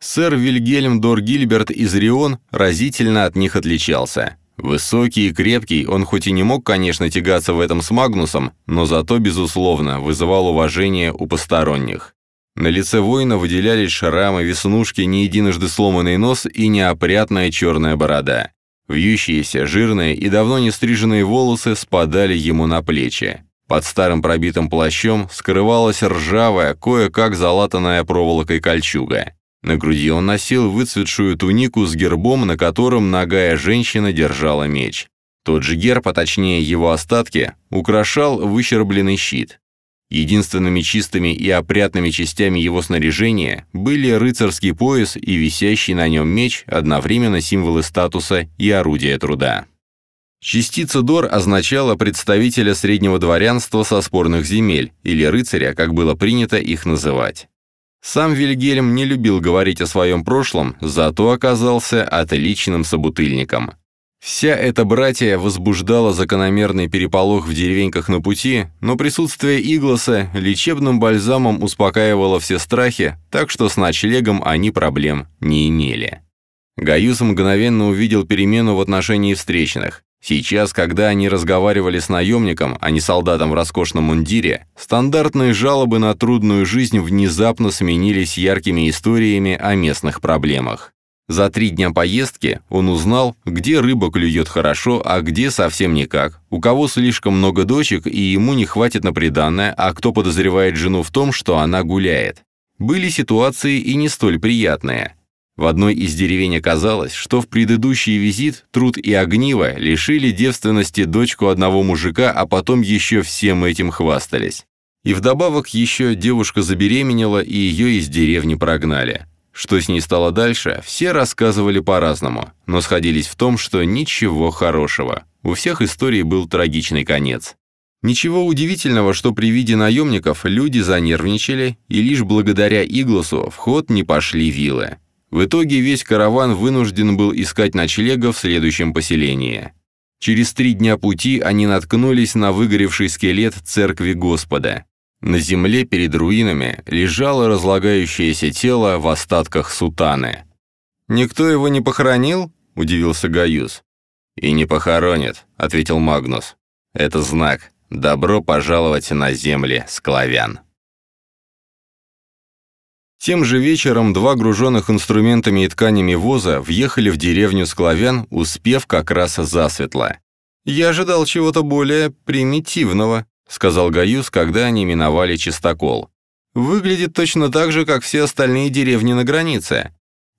Сэр Вильгельм Дор Гильберт из Рион разительно от них отличался. Высокий и крепкий, он хоть и не мог, конечно, тягаться в этом с Магнусом, но зато, безусловно, вызывал уважение у посторонних. На лице воина выделялись шрамы, веснушки, не единожды сломанный нос и неопрятная черная борода. Вьющиеся, жирные и давно не стриженные волосы спадали ему на плечи. Под старым пробитым плащом скрывалась ржавая, кое-как залатанная проволокой кольчуга. На груди он носил выцветшую тунику с гербом, на котором ногая женщина держала меч. Тот же герб, а точнее его остатки, украшал выщербленный щит. Единственными чистыми и опрятными частями его снаряжения были рыцарский пояс и висящий на нем меч, одновременно символы статуса и орудия труда. Частица Дор означала представителя среднего дворянства со спорных земель, или рыцаря, как было принято их называть. Сам Вильгельм не любил говорить о своем прошлом, зато оказался отличным собутыльником. Вся эта братья возбуждала закономерный переполох в деревеньках на пути, но присутствие Игласа лечебным бальзамом успокаивало все страхи, так что с ночлегом они проблем не имели. Гаюс мгновенно увидел перемену в отношении встречных. Сейчас, когда они разговаривали с наемником, а не солдатом в роскошном мундире, стандартные жалобы на трудную жизнь внезапно сменились яркими историями о местных проблемах. За три дня поездки он узнал, где рыба клюет хорошо, а где совсем никак, у кого слишком много дочек и ему не хватит на приданное, а кто подозревает жену в том, что она гуляет. Были ситуации и не столь приятные. В одной из деревень оказалось, что в предыдущий визит Труд и Огниво лишили девственности дочку одного мужика, а потом еще всем этим хвастались. И вдобавок еще девушка забеременела, и ее из деревни прогнали. Что с ней стало дальше, все рассказывали по-разному, но сходились в том, что ничего хорошего. У всех историй был трагичный конец. Ничего удивительного, что при виде наемников люди занервничали, и лишь благодаря Игласу в ход не пошли вилы. В итоге весь караван вынужден был искать ночлега в следующем поселении. Через три дня пути они наткнулись на выгоревший скелет церкви Господа. На земле перед руинами лежало разлагающееся тело в остатках сутаны. «Никто его не похоронил?» – удивился Гаюс. «И не похоронит», – ответил Магнус. «Это знак. Добро пожаловать на земли, склавян». Тем же вечером два груженных инструментами и тканями воза въехали в деревню Склавян, успев как раз засветло. «Я ожидал чего-то более примитивного», — сказал Гаюс, когда они миновали чистокол. «Выглядит точно так же, как все остальные деревни на границе».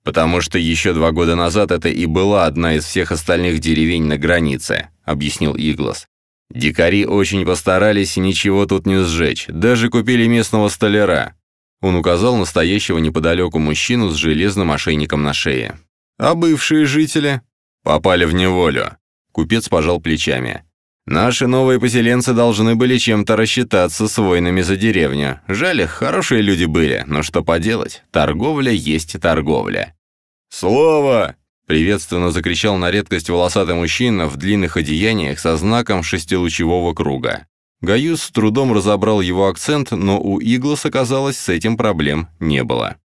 «Потому что еще два года назад это и была одна из всех остальных деревень на границе», — объяснил Иглас. «Дикари очень постарались и ничего тут не сжечь, даже купили местного столяра». Он указал настоящего неподалеку мужчину с железным ошейником на шее. «А бывшие жители?» «Попали в неволю». Купец пожал плечами. Наши новые поселенцы должны были чем-то рассчитаться с воинами за деревню. Жаль их, хорошие люди были, но что поделать, торговля есть торговля. «Слово!» — приветственно закричал на редкость волосатый мужчина в длинных одеяниях со знаком шестилучевого круга. Гаюс с трудом разобрал его акцент, но у Иглас, оказалось, с этим проблем не было.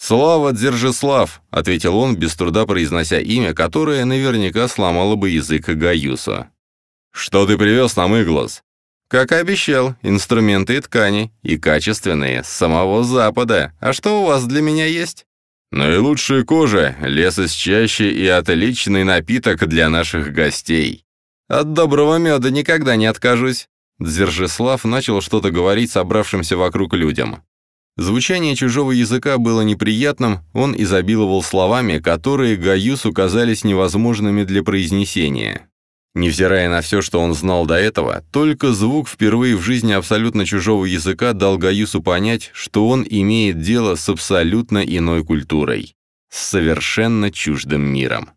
«Слава Дзержислав!» — ответил он, без труда произнося имя, которое наверняка сломало бы язык Гаюсу. «Что ты привез нам, Иглас?» «Как и обещал, инструменты и ткани, и качественные, с самого Запада. А что у вас для меня есть?» «Наилучшая кожа, лес из чащи и отличный напиток для наших гостей». «От доброго меда никогда не откажусь». Дзержислав начал что-то говорить собравшимся вокруг людям. Звучание чужого языка было неприятным, он изобиловал словами, которые Гаюсу казались невозможными для произнесения. Невзирая на все, что он знал до этого, только звук впервые в жизни абсолютно чужого языка дал Гаюсу понять, что он имеет дело с абсолютно иной культурой, с совершенно чуждым миром.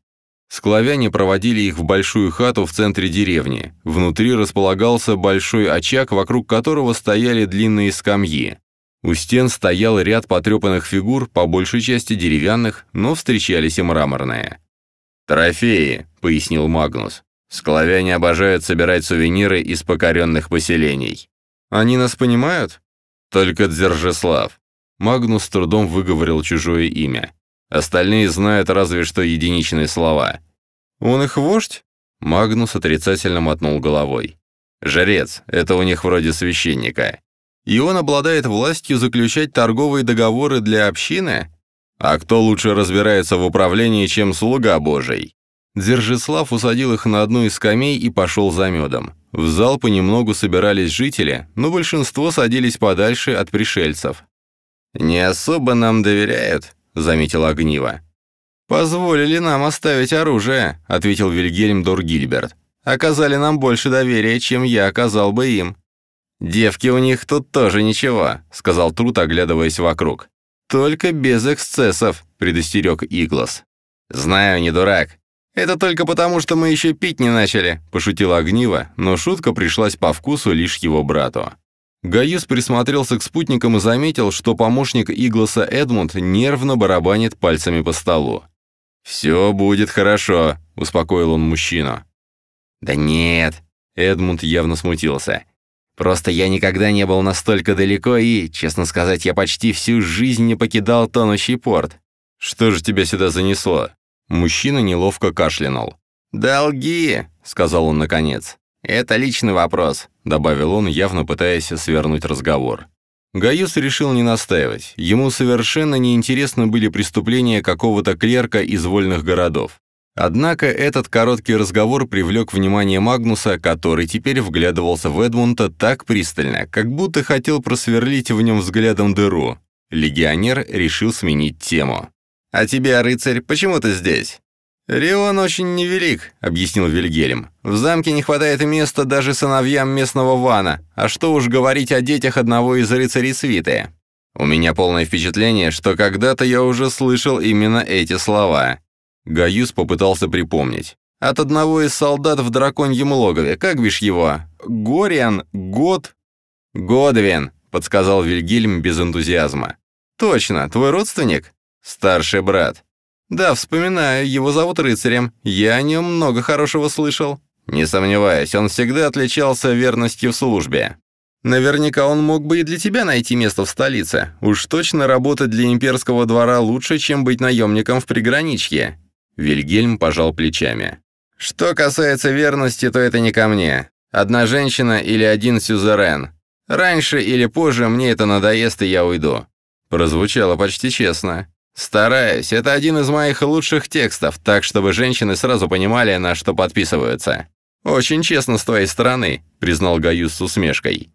Склавяне проводили их в большую хату в центре деревни. Внутри располагался большой очаг, вокруг которого стояли длинные скамьи. У стен стоял ряд потрепанных фигур, по большей части деревянных, но встречались и мраморные. «Трофеи», — пояснил Магнус. Склавяне обожают собирать сувениры из покоренных поселений. Они нас понимают? Только Дзержеслав. Магнус с трудом выговорил чужое имя. Остальные знают разве что единичные слова. Он их вождь? Магнус отрицательно мотнул головой. Жрец, это у них вроде священника. И он обладает властью заключать торговые договоры для общины? А кто лучше разбирается в управлении, чем слуга Божий? Дзержислав усадил их на одну из скамей и пошел за медом. В зал понемногу собирались жители, но большинство садились подальше от пришельцев. «Не особо нам доверяют», — заметил Огниво. «Позволили нам оставить оружие», — ответил Вильгельм Доргильберт. «Оказали нам больше доверия, чем я оказал бы им». «Девки у них тут тоже ничего», — сказал Трут, оглядываясь вокруг. «Только без эксцессов», — предостерег Иглас. «Знаю, не дурак. Это только потому, что мы еще пить не начали», — пошутил Огниво, но шутка пришлась по вкусу лишь его брату. Гаюс присмотрелся к спутникам и заметил, что помощник Игласа Эдмунд нервно барабанит пальцами по столу. «Все будет хорошо», — успокоил он мужчину. «Да нет», — Эдмунд явно смутился. «Просто я никогда не был настолько далеко и, честно сказать, я почти всю жизнь не покидал тонущий порт». «Что же тебя сюда занесло?» Мужчина неловко кашлянул. «Долги», — сказал он наконец. «Это личный вопрос», — добавил он, явно пытаясь свернуть разговор. Гаюс решил не настаивать. Ему совершенно неинтересны были преступления какого-то клерка из вольных городов. Однако этот короткий разговор привлек внимание Магнуса, который теперь вглядывался в Эдмунда так пристально, как будто хотел просверлить в нем взглядом дыру. Легионер решил сменить тему. «А тебе, рыцарь, почему ты здесь?» «Рион очень невелик», — объяснил Вильгельм. «В замке не хватает места даже сыновьям местного вана, а что уж говорить о детях одного из рыцарей свиты. У меня полное впечатление, что когда-то я уже слышал именно эти слова». Гаюс попытался припомнить. «От одного из солдат в драконьем логове, как бишь его? Гориан? Год?» «Годвин», — подсказал Вильгельм без энтузиазма. «Точно, твой родственник?» «Старший брат». «Да, вспоминаю, его зовут рыцарем. Я о нем много хорошего слышал». «Не сомневаюсь, он всегда отличался верностью в службе». «Наверняка он мог бы и для тебя найти место в столице. Уж точно работать для имперского двора лучше, чем быть наемником в приграничье». Вильгельм пожал плечами. «Что касается верности, то это не ко мне. Одна женщина или один сюзерен. Раньше или позже мне это надоест, и я уйду». Прозвучало почти честно. «Стараюсь. Это один из моих лучших текстов, так чтобы женщины сразу понимали, на что подписываются». «Очень честно с твоей стороны», — признал Гаюс с усмешкой.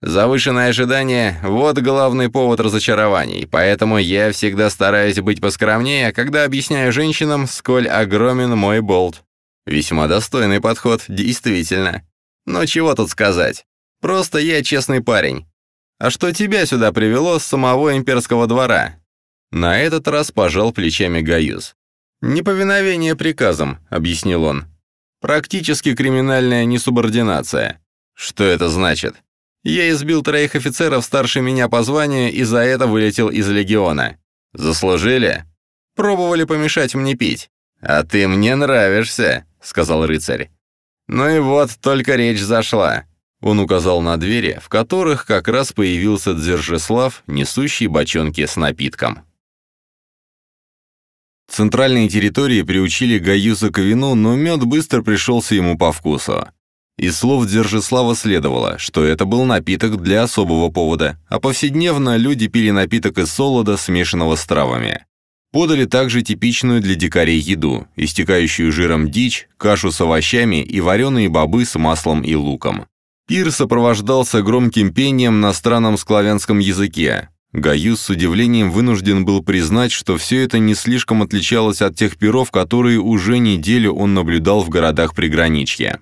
«Завышенное ожидание — вот главный повод разочарований, поэтому я всегда стараюсь быть поскромнее, когда объясняю женщинам, сколь огромен мой болт». Весьма достойный подход, действительно. Но чего тут сказать? Просто я честный парень. А что тебя сюда привело с самого имперского двора? На этот раз пожал плечами Гаюс. «Неповиновение приказам», — объяснил он. «Практически криминальная несубординация». «Что это значит?» «Я избил троих офицеров старше меня по званию и за это вылетел из легиона». «Заслужили?» «Пробовали помешать мне пить». «А ты мне нравишься», — сказал рыцарь. «Ну и вот, только речь зашла». Он указал на двери, в которых как раз появился Дзержеслав, несущий бочонки с напитком. Центральные территории приучили Гаюса к вину, но мед быстро пришелся ему по вкусу. Из слов Дзержеслава следовало, что это был напиток для особого повода, а повседневно люди пили напиток из солода, смешанного с травами. Подали также типичную для дикарей еду, истекающую жиром дичь, кашу с овощами и вареные бобы с маслом и луком. Пир сопровождался громким пением на странном склавянском языке, Гаюс с удивлением вынужден был признать, что все это не слишком отличалось от тех пиров, которые уже неделю он наблюдал в городах приграничья.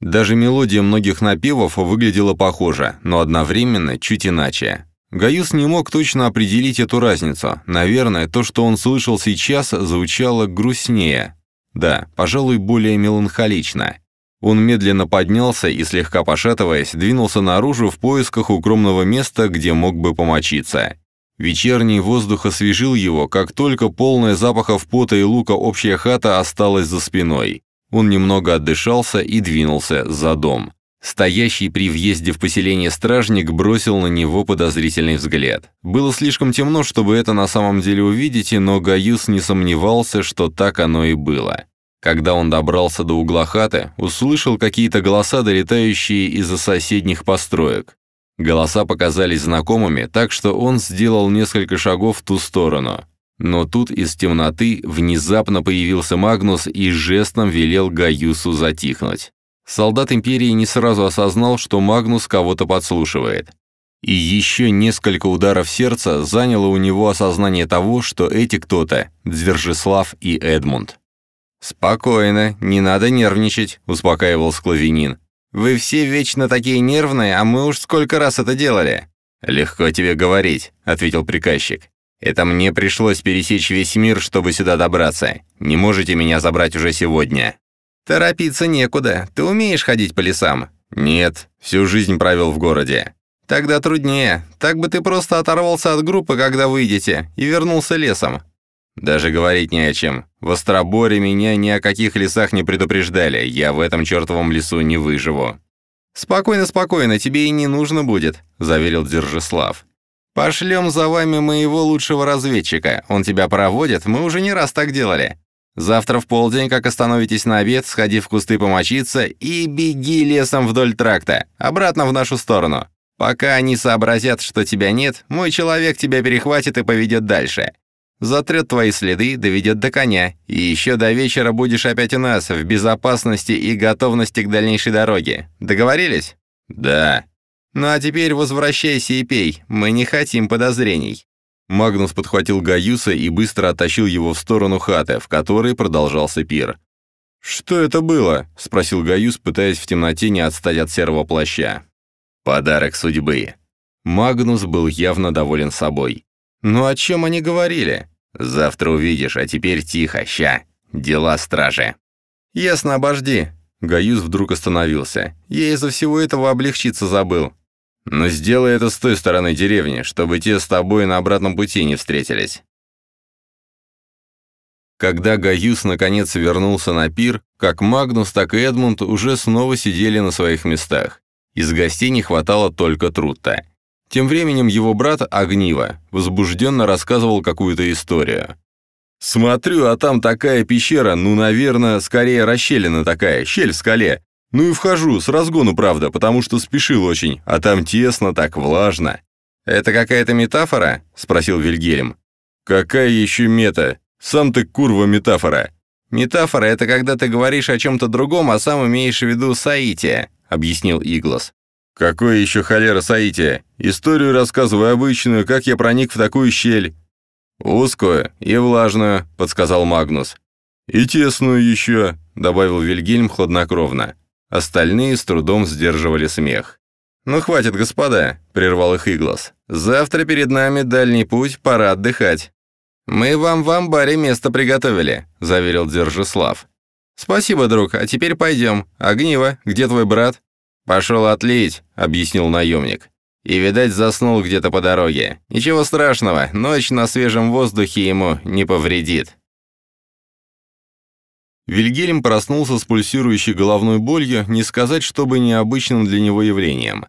Даже мелодия многих напевов выглядела похоже, но одновременно чуть иначе. Гаюс не мог точно определить эту разницу. Наверное, то, что он слышал сейчас, звучало грустнее. Да, пожалуй, более меланхолично. Он медленно поднялся и, слегка пошатываясь, двинулся наружу в поисках укромного места, где мог бы помочиться. Вечерний воздух освежил его, как только полная запахов пота и лука общая хата осталась за спиной. Он немного отдышался и двинулся за дом. Стоящий при въезде в поселение стражник бросил на него подозрительный взгляд. Было слишком темно, чтобы это на самом деле увидеть, но Гаюс не сомневался, что так оно и было. Когда он добрался до угла хаты, услышал какие-то голоса, долетающие из-за соседних построек. Голоса показались знакомыми, так что он сделал несколько шагов в ту сторону. Но тут из темноты внезапно появился Магнус и жестом велел Гаюсу затихнуть. Солдат Империи не сразу осознал, что Магнус кого-то подслушивает. И еще несколько ударов сердца заняло у него осознание того, что эти кто-то – Дзержислав и Эдмунд. «Спокойно, не надо нервничать», — успокаивал Склавинин. «Вы все вечно такие нервные, а мы уж сколько раз это делали». «Легко тебе говорить», — ответил приказчик. «Это мне пришлось пересечь весь мир, чтобы сюда добраться. Не можете меня забрать уже сегодня». «Торопиться некуда. Ты умеешь ходить по лесам?» «Нет, всю жизнь провел в городе». «Тогда труднее. Так бы ты просто оторвался от группы, когда выйдете, и вернулся лесом. Даже говорить не о чем. В Остроборе меня ни о каких лесах не предупреждали, я в этом чертовом лесу не выживу». «Спокойно, спокойно, тебе и не нужно будет», — заверил Держислав. «Пошлем за вами моего лучшего разведчика. Он тебя проводит, мы уже не раз так делали. Завтра в полдень, как остановитесь на обед, сходи в кусты помочиться и беги лесом вдоль тракта, обратно в нашу сторону. Пока они сообразят, что тебя нет, мой человек тебя перехватит и поведет дальше затрет твои следы, доведет до коня, и еще до вечера будешь опять у нас, в безопасности и готовности к дальнейшей дороге. Договорились?» «Да». «Ну а теперь возвращайся и пей, мы не хотим подозрений». Магнус подхватил Гаюса и быстро оттащил его в сторону хаты, в которой продолжался пир. «Что это было?» — спросил Гаюс, пытаясь в темноте не отстать от серого плаща. «Подарок судьбы». Магнус был явно доволен собой. «Ну о чем они говорили?» «Завтра увидишь, а теперь тихо, ща. Дела стражи». «Ясно, обожди». Гаюз вдруг остановился. «Я из-за всего этого облегчиться забыл». «Но сделай это с той стороны деревни, чтобы те с тобой на обратном пути не встретились». Когда Гаюс наконец вернулся на пир, как Магнус, так и Эдмунд уже снова сидели на своих местах. Из гостей не хватало только Трутта. Тем временем его брат Огнива возбужденно рассказывал какую-то историю. «Смотрю, а там такая пещера, ну, наверное, скорее расщелина такая, щель в скале. Ну и вхожу, с разгону, правда, потому что спешил очень, а там тесно, так влажно». «Это какая-то метафора?» — спросил Вильгельм. «Какая еще мета? Сам ты курва метафора». «Метафора — это когда ты говоришь о чем-то другом, а сам имеешь в виду соитие», — объяснил Иглас. «Какое еще холера Саития? Историю рассказывай обычную, как я проник в такую щель». «Узкую и влажную», — подсказал Магнус. «И тесную еще», — добавил Вильгельм хладнокровно. Остальные с трудом сдерживали смех. «Ну хватит, господа», — прервал их Иглас. «Завтра перед нами дальний путь, пора отдыхать». «Мы вам в амбаре место приготовили», — заверил Держислав. «Спасибо, друг, а теперь пойдем. Огниво, где твой брат?» «Пошел отлить», — объяснил наемник. «И, видать, заснул где-то по дороге. Ничего страшного, ночь на свежем воздухе ему не повредит». Вильгельм проснулся с пульсирующей головной болью, не сказать, чтобы необычным для него явлением.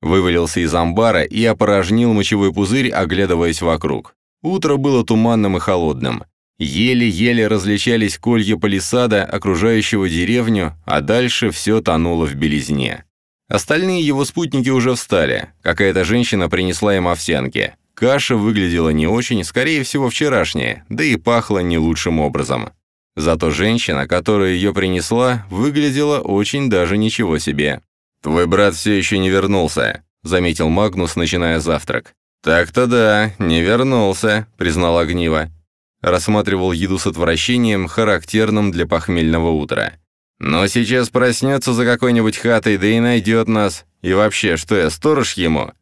Вывалился из амбара и опорожнил мочевой пузырь, оглядываясь вокруг. Утро было туманным и холодным. Еле-еле различались колья палисада, окружающего деревню, а дальше все тонуло в белизне. Остальные его спутники уже встали. Какая-то женщина принесла им овсянки. Каша выглядела не очень, скорее всего, вчерашняя, да и пахла не лучшим образом. Зато женщина, которая ее принесла, выглядела очень даже ничего себе. «Твой брат все еще не вернулся», — заметил Магнус, начиная завтрак. «Так-то да, не вернулся», — признал Огниво. Рассматривал еду с отвращением, характерным для похмельного утра. Но сейчас проснется за какой-нибудь хатой, да и найдет нас. И вообще, что я, сторож ему?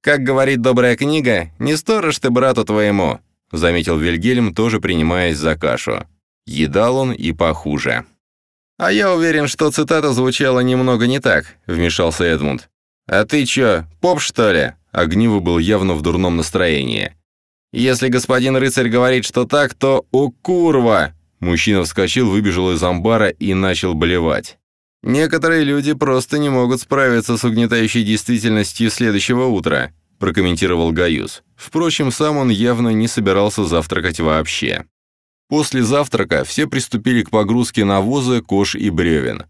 Как говорит добрая книга, не сторож ты брату твоему, заметил Вильгельм, тоже принимаясь за кашу. Едал он и похуже. «А я уверен, что цитата звучала немного не так», — вмешался Эдмунд. «А ты чё, поп, что ли?» Огниво был явно в дурном настроении. «Если господин рыцарь говорит, что так, то у курва!» Мужчина вскочил, выбежал из амбара и начал болевать. Некоторые люди просто не могут справиться с угнетающей действительностью следующего утра, прокомментировал Гаюс. Впрочем, сам он явно не собирался завтракать вообще. После завтрака все приступили к погрузке навоза, кож и бревен.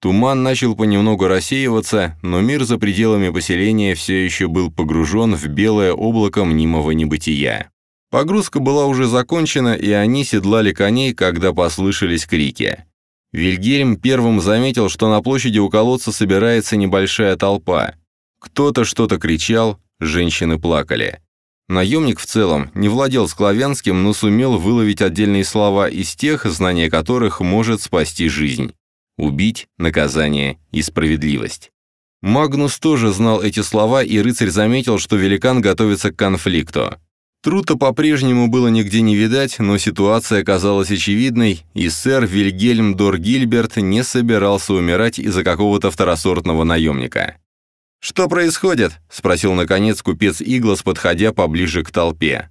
Туман начал понемногу рассеиваться, но мир за пределами поселения все еще был погружен в белое облако мнимого небытия. Погрузка была уже закончена, и они седлали коней, когда послышались крики. Вильгельм первым заметил, что на площади у колодца собирается небольшая толпа. Кто-то что-то кричал, женщины плакали. Наемник в целом не владел склавянским, но сумел выловить отдельные слова из тех, знание которых может спасти жизнь. Убить, наказание и справедливость. Магнус тоже знал эти слова, и рыцарь заметил, что великан готовится к конфликту. Трута по-прежнему было нигде не видать, но ситуация казалась очевидной, и сэр Вильгельм Дор Гильберт не собирался умирать из-за какого-то второсортного наемника. «Что происходит?» — спросил, наконец, купец Иглас, подходя поближе к толпе.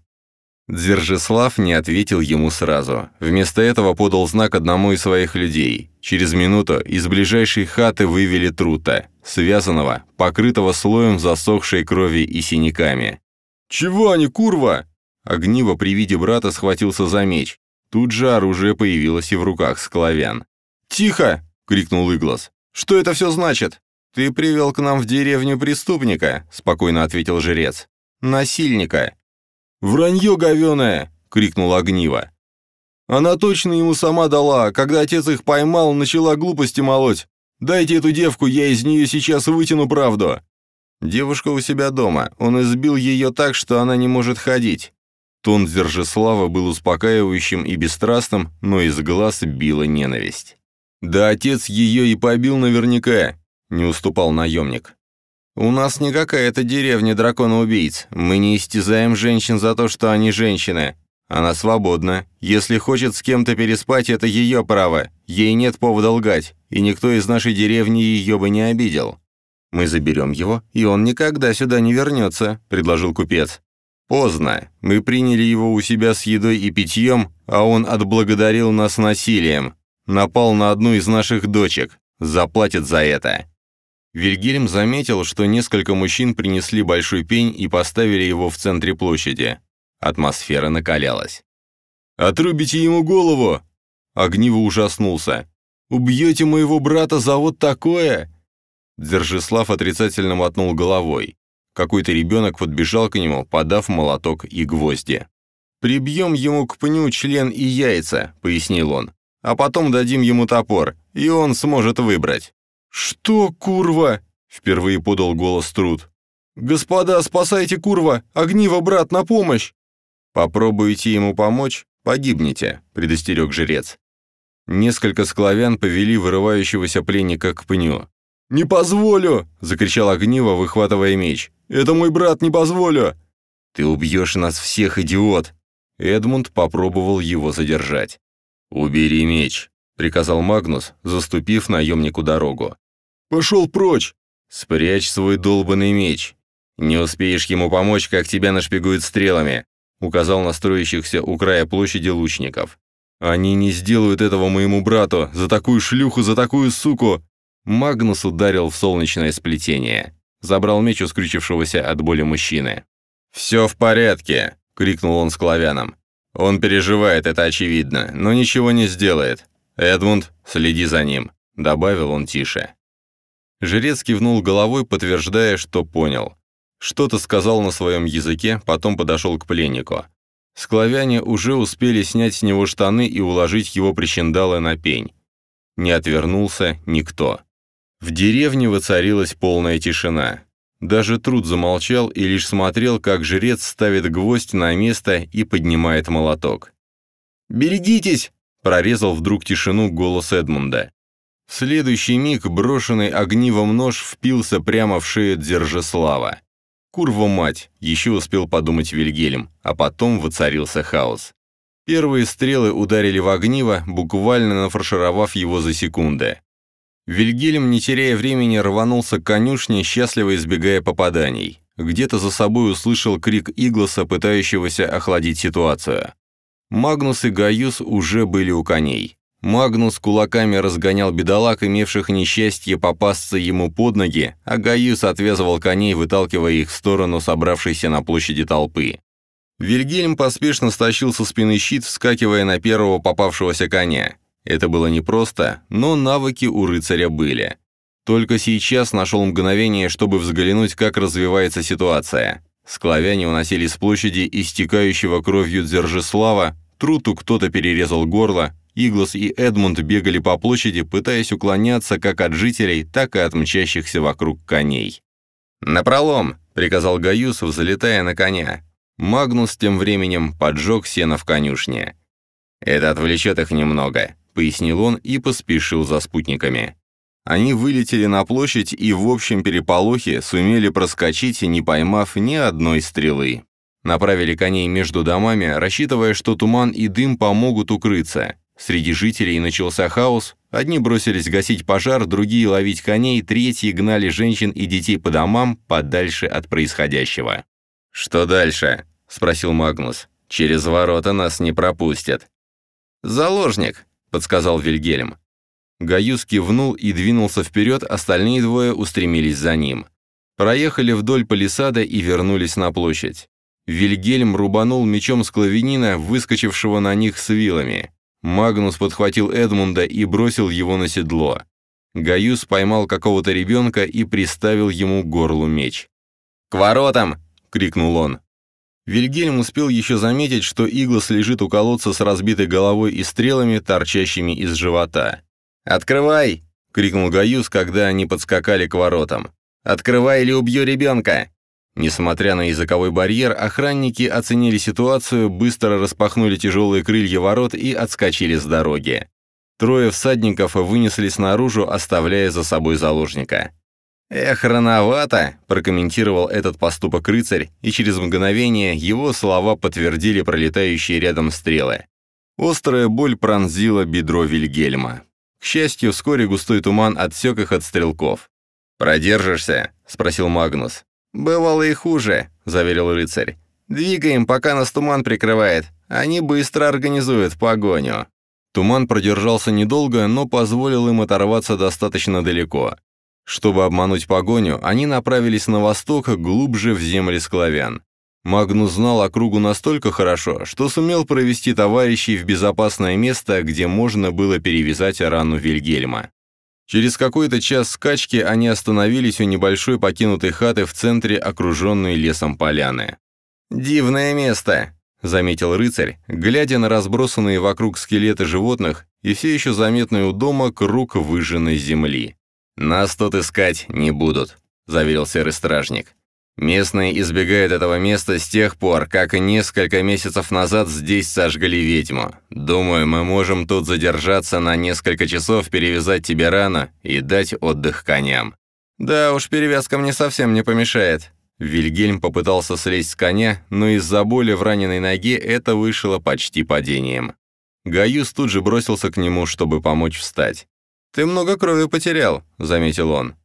Дзержеслав не ответил ему сразу. Вместо этого подал знак одному из своих людей. Через минуту из ближайшей хаты вывели Трута, связанного, покрытого слоем засохшей крови и синяками. «Чего они, курва?» Огниво при виде брата схватился за меч. Тут же оружие появилось и в руках склавян. «Тихо!» — крикнул Иглас. «Что это все значит?» «Ты привел к нам в деревню преступника», — спокойно ответил жрец. «Насильника». «Вранье говеное!» — крикнул Огниво. «Она точно ему сама дала, когда отец их поймал, начала глупости молоть. Дайте эту девку, я из нее сейчас вытяну правду». Девушка у себя дома, он избил ее так, что она не может ходить. Тон Дзержеслава был успокаивающим и бесстрастным, но из глаз била ненависть. «Да отец ее и побил наверняка не уступал наемник. «У нас не какая-то деревня дракона-убийц. Мы не истязаем женщин за то, что они женщины. Она свободна. Если хочет с кем-то переспать, это ее право. Ей нет повода лгать, и никто из нашей деревни ее бы не обидел. Мы заберем его, и он никогда сюда не вернется», — предложил купец. «Поздно. Мы приняли его у себя с едой и питьем, а он отблагодарил нас насилием. Напал на одну из наших дочек. Заплатит за это». Вильгельм заметил, что несколько мужчин принесли большой пень и поставили его в центре площади. Атмосфера накалялась. «Отрубите ему голову!» Огниво ужаснулся. «Убьете моего брата за вот такое?» Дзержислав отрицательно мотнул головой. Какой-то ребенок подбежал к нему, подав молоток и гвозди. «Прибьем ему к пню член и яйца», — пояснил он. «А потом дадим ему топор, и он сможет выбрать». «Что, курва?» — впервые подал голос Труд. «Господа, спасайте курва! Огниво, брат, на помощь!» «Попробуете ему помочь, погибнете», — предостерег жрец. Несколько склавян повели вырывающегося пленника к пню. «Не позволю!» — закричал Огниво, выхватывая меч. «Это мой брат, не позволю!» «Ты убьешь нас всех, идиот!» Эдмунд попробовал его задержать. «Убери меч», — приказал Магнус, заступив наемнику дорогу. «Пошел прочь!» «Спрячь свой долбанный меч. Не успеешь ему помочь, как тебя нашпигуют стрелами», указал на строящихся у края площади лучников. «Они не сделают этого моему брату! За такую шлюху, за такую суку!» Магнус ударил в солнечное сплетение. Забрал меч у скрючившегося от боли мужчины. «Все в порядке!» — крикнул он склавянам. «Он переживает, это очевидно, но ничего не сделает. Эдмунд, следи за ним», — добавил он тише. Жрец кивнул головой, подтверждая, что понял. Что-то сказал на своем языке, потом подошел к пленнику. Склавяне уже успели снять с него штаны и уложить его причиндалы на пень. Не отвернулся никто. В деревне воцарилась полная тишина. Даже труд замолчал и лишь смотрел, как жрец ставит гвоздь на место и поднимает молоток. «Берегитесь!» — прорезал вдруг тишину голос Эдмунда. В следующий миг брошенный огнивом нож впился прямо в шею Дзержеслава. «Курва мать!» — еще успел подумать Вильгельм, а потом воцарился хаос. Первые стрелы ударили в огниво, буквально нафаршировав его за секунды. Вильгельм, не теряя времени, рванулся к конюшне, счастливо избегая попаданий. Где-то за собой услышал крик Игласа, пытающегося охладить ситуацию. Магнус и Гаюс уже были у коней. Магнус кулаками разгонял бедолаг, имевших несчастье попасться ему под ноги, а Гаюс отвязывал коней, выталкивая их в сторону собравшейся на площади толпы. Вильгельм поспешно стащил со спины щит, вскакивая на первого попавшегося коня. Это было непросто, но навыки у рыцаря были. Только сейчас нашел мгновение, чтобы взглянуть, как развивается ситуация. Склавяне уносили с площади истекающего кровью Дзержеслава, Труту кто-то перерезал горло, Иглас и Эдмунд бегали по площади, пытаясь уклоняться как от жителей, так и от мчащихся вокруг коней. «Напролом!» — приказал Гаюс, взлетая на коня. Магнус тем временем поджег сено в конюшне. «Это отвлечет их немного», — пояснил он и поспешил за спутниками. Они вылетели на площадь и в общем переполохе сумели проскочить, не поймав ни одной стрелы. Направили коней между домами, рассчитывая, что туман и дым помогут укрыться. Среди жителей начался хаос, одни бросились гасить пожар, другие ловить коней, третьи гнали женщин и детей по домам подальше от происходящего. «Что дальше?» — спросил Магнус. «Через ворота нас не пропустят». «Заложник», — подсказал Вильгельм. Гаюс кивнул и двинулся вперед, остальные двое устремились за ним. Проехали вдоль палисада и вернулись на площадь. Вильгельм рубанул мечом склавенина, выскочившего на них с вилами. Магнус подхватил Эдмунда и бросил его на седло. Гаюс поймал какого-то ребенка и приставил ему к горлу меч. «К воротам!» — крикнул он. Вильгельм успел еще заметить, что Иглас лежит у колодца с разбитой головой и стрелами, торчащими из живота. «Открывай!» — крикнул Гаюс, когда они подскакали к воротам. «Открывай или убью ребенка!» Несмотря на языковой барьер, охранники оценили ситуацию, быстро распахнули тяжелые крылья ворот и отскочили с дороги. Трое всадников вынеслись наружу, оставляя за собой заложника. «Эх, рановато», — прокомментировал этот поступок рыцарь, и через мгновение его слова подтвердили пролетающие рядом стрелы. Острая боль пронзила бедро Вильгельма. К счастью, вскоре густой туман отсек их от стрелков. «Продержишься?» — спросил Магнус. «Бывало и хуже», — заверил рыцарь. «Двигаем, пока нас туман прикрывает. Они быстро организуют погоню». Туман продержался недолго, но позволил им оторваться достаточно далеко. Чтобы обмануть погоню, они направились на восток, глубже в земли склавян. Магнус знал округу настолько хорошо, что сумел провести товарищей в безопасное место, где можно было перевязать рану Вильгельма. Через какой-то час скачки они остановились у небольшой покинутой хаты в центре окруженной лесом поляны. «Дивное место», — заметил рыцарь, глядя на разбросанные вокруг скелеты животных и все еще заметный у дома круг выжженной земли. «Нас тут искать не будут», — заверил серый стражник. Местные избегают этого места с тех пор, как несколько месяцев назад здесь сожгли ведьму. Думаю, мы можем тут задержаться на несколько часов, перевязать тебе рану и дать отдых коням. Да уж, перевязка мне совсем не помешает. Вильгельм попытался слезть с коня, но из-за боли в раненой ноге это вышло почти падением. Гаюс тут же бросился к нему, чтобы помочь встать. «Ты много крови потерял», — заметил он.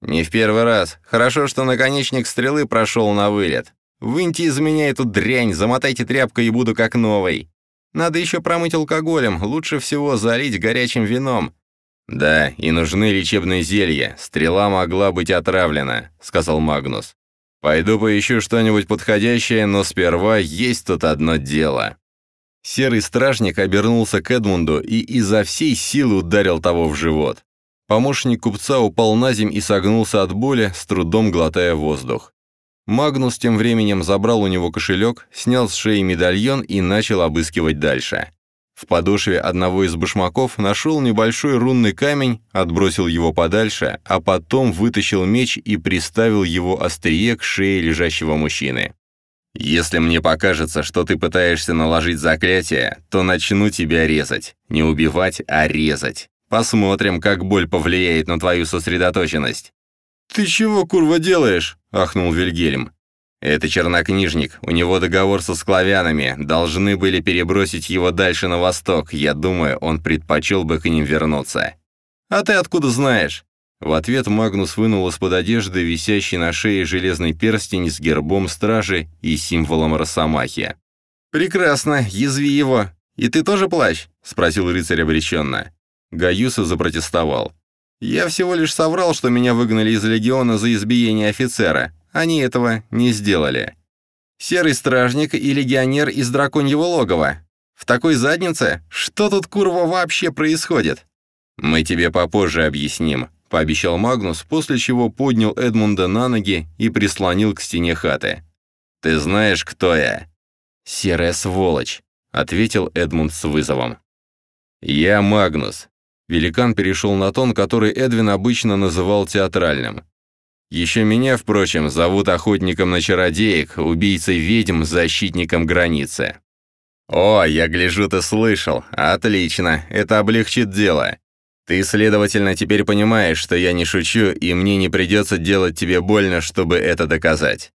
«Не в первый раз. Хорошо, что наконечник стрелы прошел на вылет. Выньте из меня эту дрянь, замотайте тряпкой и буду как новый. Надо еще промыть алкоголем, лучше всего залить горячим вином». «Да, и нужны лечебные зелья. Стрела могла быть отравлена», — сказал Магнус. «Пойду поищу что-нибудь подходящее, но сперва есть тут одно дело». Серый стражник обернулся к Эдмунду и изо всей силы ударил того в живот. Помощник купца упал на земь и согнулся от боли, с трудом глотая воздух. Магнус тем временем забрал у него кошелек, снял с шеи медальон и начал обыскивать дальше. В подошве одного из башмаков нашел небольшой рунный камень, отбросил его подальше, а потом вытащил меч и приставил его острие к шее лежащего мужчины. «Если мне покажется, что ты пытаешься наложить заклятие, то начну тебя резать. Не убивать, а резать. Посмотрим, как боль повлияет на твою сосредоточенность». «Ты чего, курва, делаешь?» — ахнул Вильгельм. «Это чернокнижник, у него договор со склавянами, должны были перебросить его дальше на восток, я думаю, он предпочел бы к ним вернуться». «А ты откуда знаешь?» В ответ Магнус вынул из-под одежды висящий на шее железный перстень с гербом стражи и символом росомахи. «Прекрасно, язви его. И ты тоже плачь?» — спросил рыцарь обреченно. Гаюса запротестовал. «Я всего лишь соврал, что меня выгнали из легиона за избиение офицера. Они этого не сделали. Серый стражник и легионер из драконьего логова. В такой заднице? Что тут, курва, вообще происходит?» «Мы тебе попозже объясним», — пообещал Магнус, после чего поднял Эдмунда на ноги и прислонил к стене хаты. «Ты знаешь, кто я?» «Серая сволочь», — ответил Эдмунд с вызовом. «Я Магнус». Великан перешел на тон, который Эдвин обычно называл театральным. Еще меня, впрочем, зовут охотником на чародеек, убийцей ведьм, защитником границы. О, я гляжу, ты слышал. Отлично, это облегчит дело. Ты, следовательно, теперь понимаешь, что я не шучу, и мне не придется делать тебе больно, чтобы это доказать.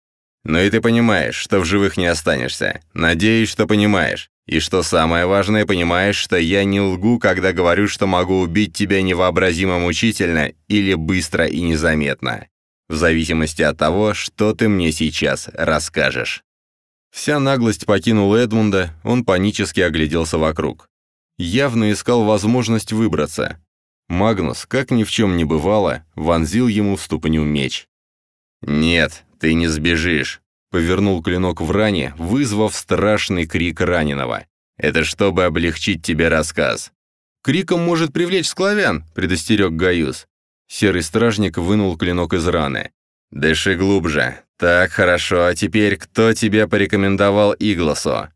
Но и ты понимаешь, что в живых не останешься. Надеюсь, что понимаешь. И что самое важное, понимаешь, что я не лгу, когда говорю, что могу убить тебя невообразимо мучительно или быстро и незаметно в зависимости от того, что ты мне сейчас расскажешь». Вся наглость покинула Эдмунда, он панически огляделся вокруг. Явно искал возможность выбраться. Магнус, как ни в чем не бывало, вонзил ему в ступню меч. «Нет, ты не сбежишь», — повернул клинок в ране, вызвав страшный крик раненого. «Это чтобы облегчить тебе рассказ». «Криком может привлечь склавян», — предостерег Гаюс. Серый стражник вынул клинок из раны. «Дыши глубже. Так, хорошо. А теперь кто тебе порекомендовал Игласу?»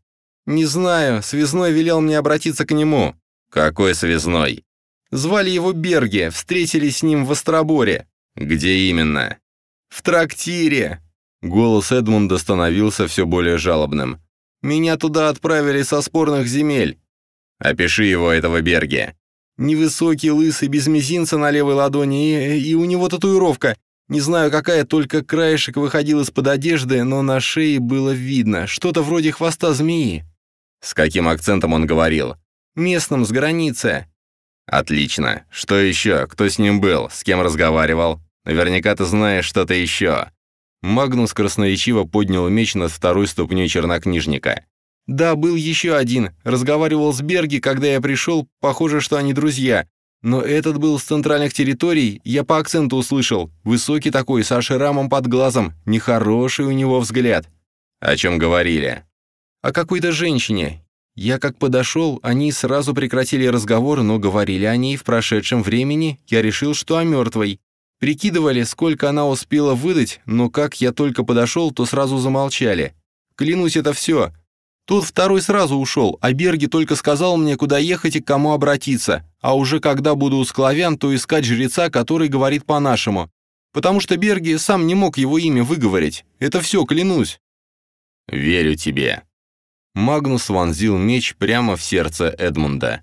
«Не знаю. Связной велел мне обратиться к нему». «Какой связной?» «Звали его Берги. Встретились с ним в Остроборе». «Где именно?» «В трактире». Голос Эдмунда становился все более жалобным. «Меня туда отправили со спорных земель». «Опиши его, этого Берги». Невысокий, лысый, без мизинца на левой ладони, и, и у него татуировка. Не знаю, какая, только краешек выходил из-под одежды, но на шее было видно, что-то вроде хвоста змеи. С каким акцентом он говорил? Местным, с границы. Отлично. Что еще? Кто с ним был? С кем разговаривал? Наверняка ты знаешь что-то еще. Магнус красноречиво поднял меч над второй ступней чернокнижника. «Да, был еще один. Разговаривал с Берги, когда я пришел. Похоже, что они друзья. Но этот был с центральных территорий, я по акценту услышал. Высокий такой, со шрамом под глазом. Нехороший у него взгляд». «О чем говорили?» «О какой-то женщине. Я как подошел, они сразу прекратили разговор, но говорили о ней в прошедшем времени. Я решил, что о мертвой. Прикидывали, сколько она успела выдать, но как я только подошел, то сразу замолчали. Клянусь, это все. Тут второй сразу ушел, а Берги только сказал мне, куда ехать и к кому обратиться, а уже когда буду у склавян, то искать жреца, который говорит по-нашему. Потому что Берги сам не мог его имя выговорить. Это все, клянусь». «Верю тебе». Магнус вонзил меч прямо в сердце Эдмунда.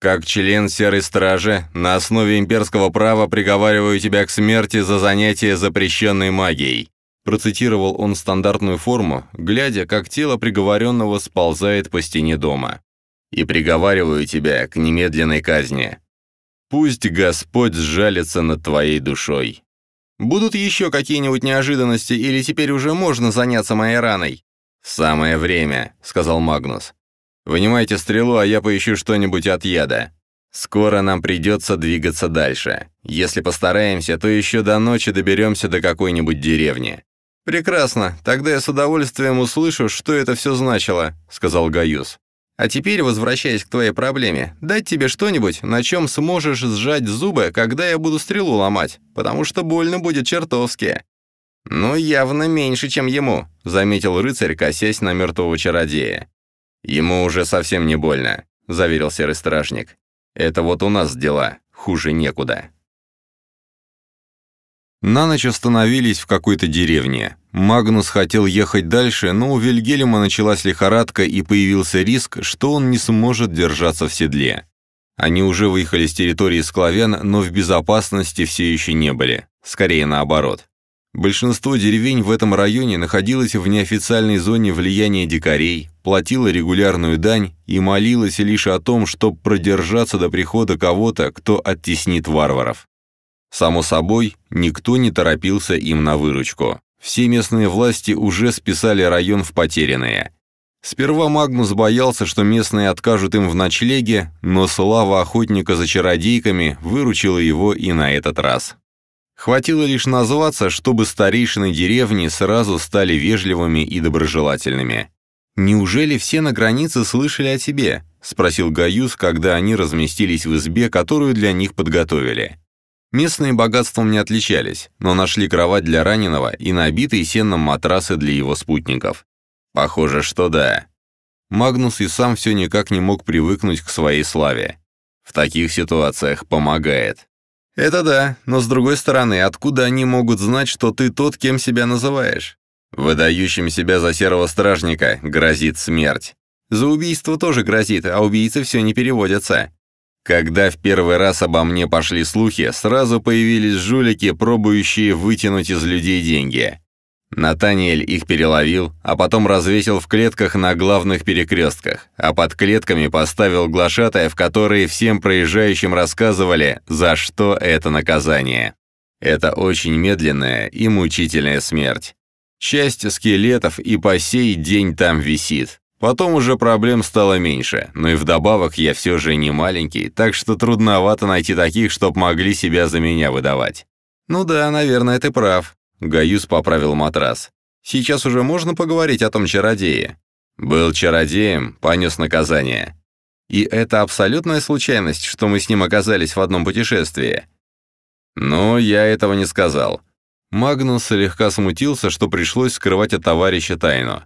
«Как член Серой Стражи, на основе имперского права приговариваю тебя к смерти за занятие запрещенной магией. Процитировал он стандартную форму, глядя, как тело приговоренного сползает по стене дома. «И приговариваю тебя к немедленной казни. Пусть Господь сжалится над твоей душой». «Будут еще какие-нибудь неожиданности, или теперь уже можно заняться моей раной?» «Самое время», — сказал Магнус. «Вынимайте стрелу, а я поищу что-нибудь от яда. Скоро нам придется двигаться дальше. Если постараемся, то еще до ночи доберемся до какой-нибудь деревни. «Прекрасно, тогда я с удовольствием услышу, что это все значило», — сказал Гаюс. «А теперь, возвращаясь к твоей проблеме, дать тебе что-нибудь, на чем сможешь сжать зубы, когда я буду стрелу ломать, потому что больно будет чертовски». «Ну, явно меньше, чем ему», — заметил рыцарь, косясь на мертвого чародея. «Ему уже совсем не больно», — заверил серый стражник. «Это вот у нас дела, хуже некуда». На ночь остановились в какой-то деревне. Магнус хотел ехать дальше, но у Вильгельма началась лихорадка и появился риск, что он не сможет держаться в седле. Они уже выехали с территории Склавян, но в безопасности все еще не были. Скорее наоборот. Большинство деревень в этом районе находилось в неофициальной зоне влияния дикарей, платило регулярную дань и молилось лишь о том, чтобы продержаться до прихода кого-то, кто оттеснит варваров. Само собой, никто не торопился им на выручку. Все местные власти уже списали район в потерянные. Сперва Магнус боялся, что местные откажут им в ночлеге, но слава охотника за чародейками выручила его и на этот раз. Хватило лишь назваться, чтобы старейшины деревни сразу стали вежливыми и доброжелательными. «Неужели все на границе слышали о тебе?» — спросил Гаюс, когда они разместились в избе, которую для них подготовили. Местные богатством не отличались, но нашли кровать для раненого и набитые сенном матрасы для его спутников. Похоже, что да. Магнус и сам все никак не мог привыкнуть к своей славе. В таких ситуациях помогает. Это да, но с другой стороны, откуда они могут знать, что ты тот, кем себя называешь? Выдающим себя за серого стражника грозит смерть. За убийство тоже грозит, а убийцы все не переводятся. Когда в первый раз обо мне пошли слухи, сразу появились жулики, пробующие вытянуть из людей деньги. Натаниэль их переловил, а потом развесил в клетках на главных перекрестках, а под клетками поставил глашатая, в которые всем проезжающим рассказывали, за что это наказание. Это очень медленная и мучительная смерть. Часть скелетов и по сей день там висит. Потом уже проблем стало меньше, но и вдобавок я все же не маленький, так что трудновато найти таких, чтоб могли себя за меня выдавать. Ну да, наверное, ты прав. Гаюс поправил матрас. «Сейчас уже можно поговорить о том чародее?» «Был чародеем, понес наказание. И это абсолютная случайность, что мы с ним оказались в одном путешествии?» «Ну, я этого не сказал». Магнус слегка смутился, что пришлось скрывать от товарища тайну.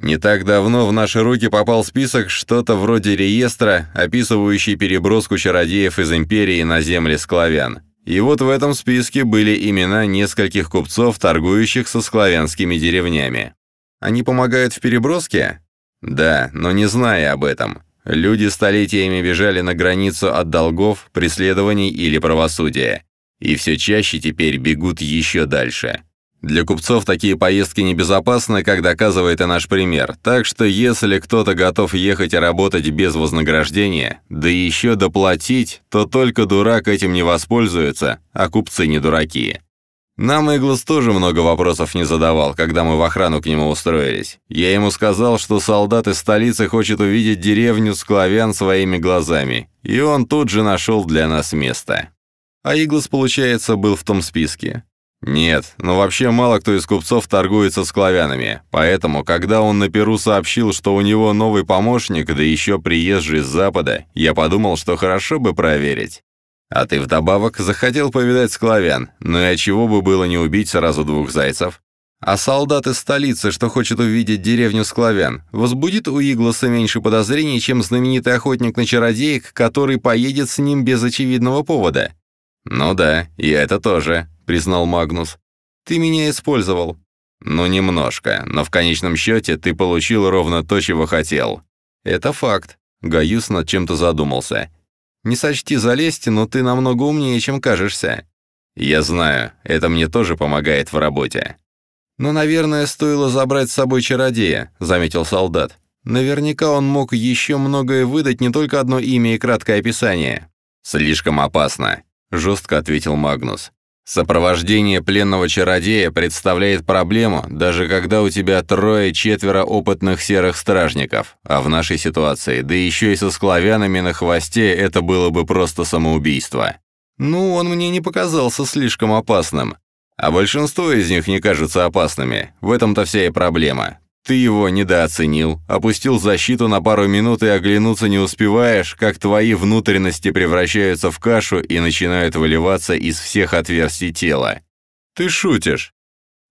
Не так давно в наши руки попал список что-то вроде реестра, описывающий переброску чародеев из Империи на земли склавян. И вот в этом списке были имена нескольких купцов, торгующих со славянскими деревнями. Они помогают в переброске? Да, но не зная об этом. Люди столетиями бежали на границу от долгов, преследований или правосудия. И все чаще теперь бегут еще дальше. Для купцов такие поездки небезопасны, как доказывает и наш пример, так что если кто-то готов ехать и работать без вознаграждения, да еще доплатить, то только дурак этим не воспользуется, а купцы не дураки. Нам Иглас тоже много вопросов не задавал, когда мы в охрану к нему устроились. Я ему сказал, что солдат из столицы хочет увидеть деревню Склавян своими глазами, и он тут же нашел для нас место. А Иглас, получается, был в том списке. Нет, но вообще мало кто из купцов торгуется с клавянами, поэтому, когда он на Перу сообщил, что у него новый помощник, да еще приезжий с запада, я подумал, что хорошо бы проверить. А ты вдобавок захотел повидать склавян, ну и чего бы было не убить сразу двух зайцев? А солдат из столицы, что хочет увидеть деревню склавян, возбудит у Игласа меньше подозрений, чем знаменитый охотник на чародеек, который поедет с ним без очевидного повода. Ну да, и это тоже признал Магнус. «Ты меня использовал». «Ну, немножко, но в конечном счете ты получил ровно то, чего хотел». «Это факт», — Гаюс над чем-то задумался. «Не сочти залезть, но ты намного умнее, чем кажешься». «Я знаю, это мне тоже помогает в работе». «Но, наверное, стоило забрать с собой чародея», — заметил солдат. «Наверняка он мог еще многое выдать, не только одно имя и краткое описание». «Слишком опасно», — жестко ответил Магнус. Сопровождение пленного чародея представляет проблему, даже когда у тебя трое-четверо опытных серых стражников, а в нашей ситуации, да еще и со склавянами на хвосте, это было бы просто самоубийство. Ну, он мне не показался слишком опасным. А большинство из них не кажутся опасными, в этом-то вся и проблема. Ты его недооценил, опустил защиту на пару минут и оглянуться не успеваешь, как твои внутренности превращаются в кашу и начинают выливаться из всех отверстий тела. Ты шутишь?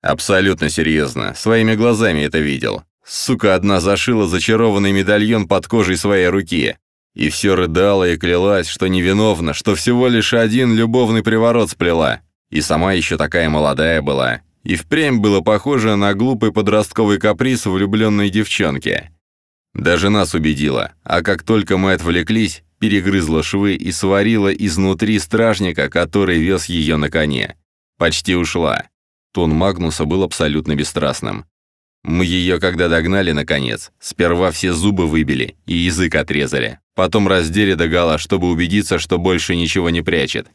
Абсолютно серьезно, своими глазами это видел. Сука одна зашила зачарованный медальон под кожей своей руки. И все рыдала и клялась, что невиновна, что всего лишь один любовный приворот сплела. И сама еще такая молодая была, и впрямь было похоже на глупый подростковый каприз влюбленной девчонки. Даже нас убедила, а как только мы отвлеклись, перегрызла швы и сварила изнутри стражника, который вез ее на коне. Почти ушла. Тон Магнуса был абсолютно бесстрастным. Мы ее, когда догнали, наконец, сперва все зубы выбили и язык отрезали, потом раздели догола, чтобы убедиться, что больше ничего не прячет.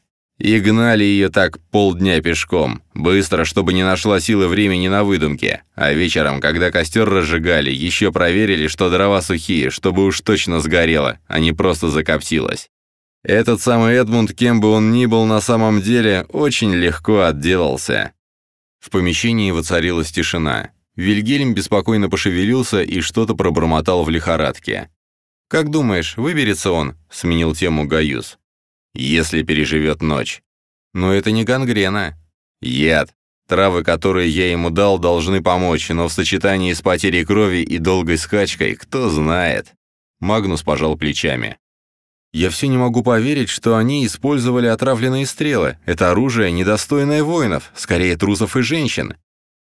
И гнали ее так полдня пешком, быстро, чтобы не нашла силы времени на выдумке. А вечером, когда костер разжигали, еще проверили, что дрова сухие, чтобы уж точно сгорело, а не просто закоптилось. Этот самый Эдмунд, кем бы он ни был на самом деле, очень легко отделался. В помещении воцарилась тишина. Вильгельм беспокойно пошевелился и что-то пробормотал в лихорадке. «Как думаешь, выберется он?» — сменил тему Гаюс. «Если переживет ночь». «Но это не гангрена». «Яд. Травы, которые я ему дал, должны помочь, но в сочетании с потерей крови и долгой скачкой, кто знает». Магнус пожал плечами. «Я все не могу поверить, что они использовали отравленные стрелы. Это оружие, недостойное воинов, скорее трусов и женщин.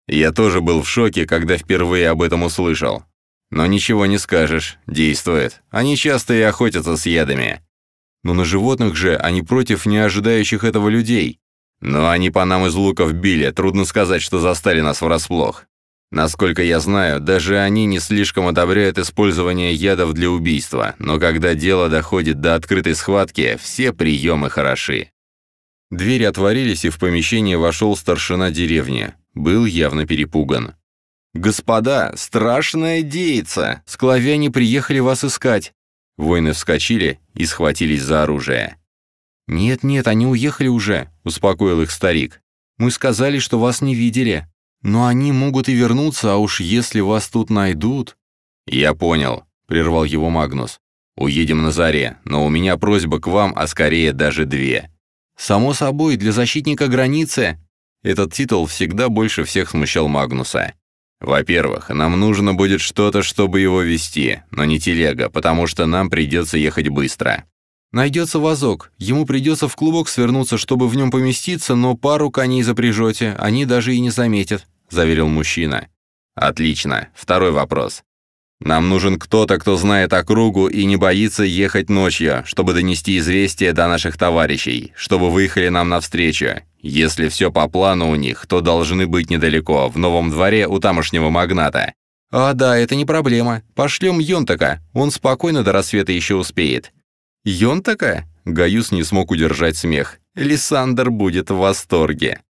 Я тоже был в шоке, когда впервые об этом услышал. Но ничего не скажешь, действует. Они часто и охотятся с ядами. Но на животных же они против неожидающих этого людей. Но они по нам из луков били, трудно сказать, что застали нас врасплох. Насколько я знаю, даже они не слишком одобряют использование ядов для убийства, но когда дело доходит до открытой схватки, все приемы хороши. Двери отворились, и в помещение вошел старшина деревни. Был явно перепуган. «Господа, страшная дейца! Склавяне приехали вас искать!» Воины вскочили и схватились за оружие. «Нет-нет, они уехали уже», — успокоил их старик. «Мы сказали, что вас не видели. Но они могут и вернуться, а уж если вас тут найдут...» «Я понял», — прервал его Магнус. «Уедем на заре, но у меня просьба к вам, а скорее даже две». «Само собой, для защитника границы...» Этот титул всегда больше всех смущал Магнуса. Во-первых, нам нужно будет что-то, чтобы его вести, но не телега, потому что нам придется ехать быстро. Найдется вазок, ему придется в клубок свернуться, чтобы в нем поместиться, но пару коней запряжете, они даже и не заметят», — заверил мужчина. «Отлично. Второй вопрос. Нам нужен кто-то, кто знает округу и не боится ехать ночью, чтобы донести известие до наших товарищей, чтобы выехали нам навстречу. Если все по плану у них, то должны быть недалеко, в новом дворе у тамошнего магната. А да, это не проблема. Пошлем Йонтака, он спокойно до рассвета еще успеет. Йонтака? Гаюс не смог удержать смех. Лиссандр будет в восторге.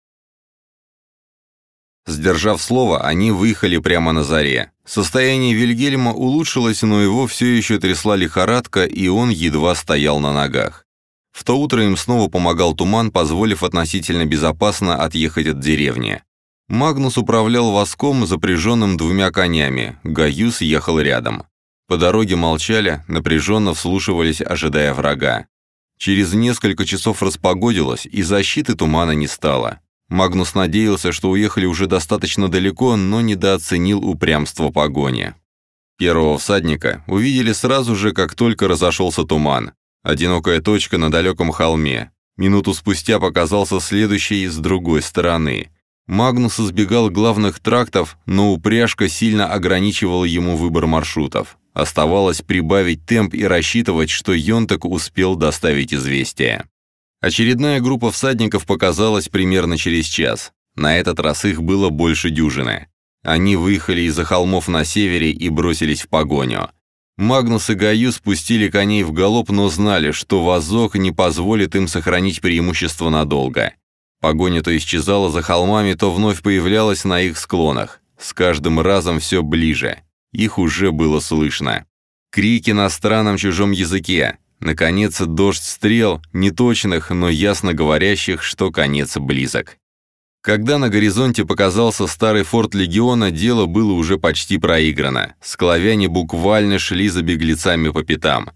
Сдержав слово, они выехали прямо на заре. Состояние Вильгельма улучшилось, но его все еще трясла лихорадка, и он едва стоял на ногах. В то утро им снова помогал туман, позволив относительно безопасно отъехать от деревни. Магнус управлял воском, запряженным двумя конями, Гаюс ехал рядом. По дороге молчали, напряженно вслушивались, ожидая врага. Через несколько часов распогодилось, и защиты тумана не стало. Магнус надеялся, что уехали уже достаточно далеко, но недооценил упрямство погони. Первого всадника увидели сразу же, как только разошелся туман. Одинокая точка на далеком холме. Минуту спустя показался следующий с другой стороны. Магнус избегал главных трактов, но упряжка сильно ограничивала ему выбор маршрутов. Оставалось прибавить темп и рассчитывать, что Йонтак успел доставить известие. Очередная группа всадников показалась примерно через час. На этот раз их было больше дюжины. Они выехали из-за холмов на севере и бросились в погоню. Магнус и Гаю спустили коней в галоп, но знали, что вазок не позволит им сохранить преимущество надолго. Погоня то исчезала за холмами, то вновь появлялась на их склонах. С каждым разом все ближе. Их уже было слышно. Крики на странном чужом языке, Наконец, дождь стрел, неточных, но ясно говорящих, что конец близок. Когда на горизонте показался старый форт Легиона, дело было уже почти проиграно. Склавяне буквально шли за беглецами по пятам.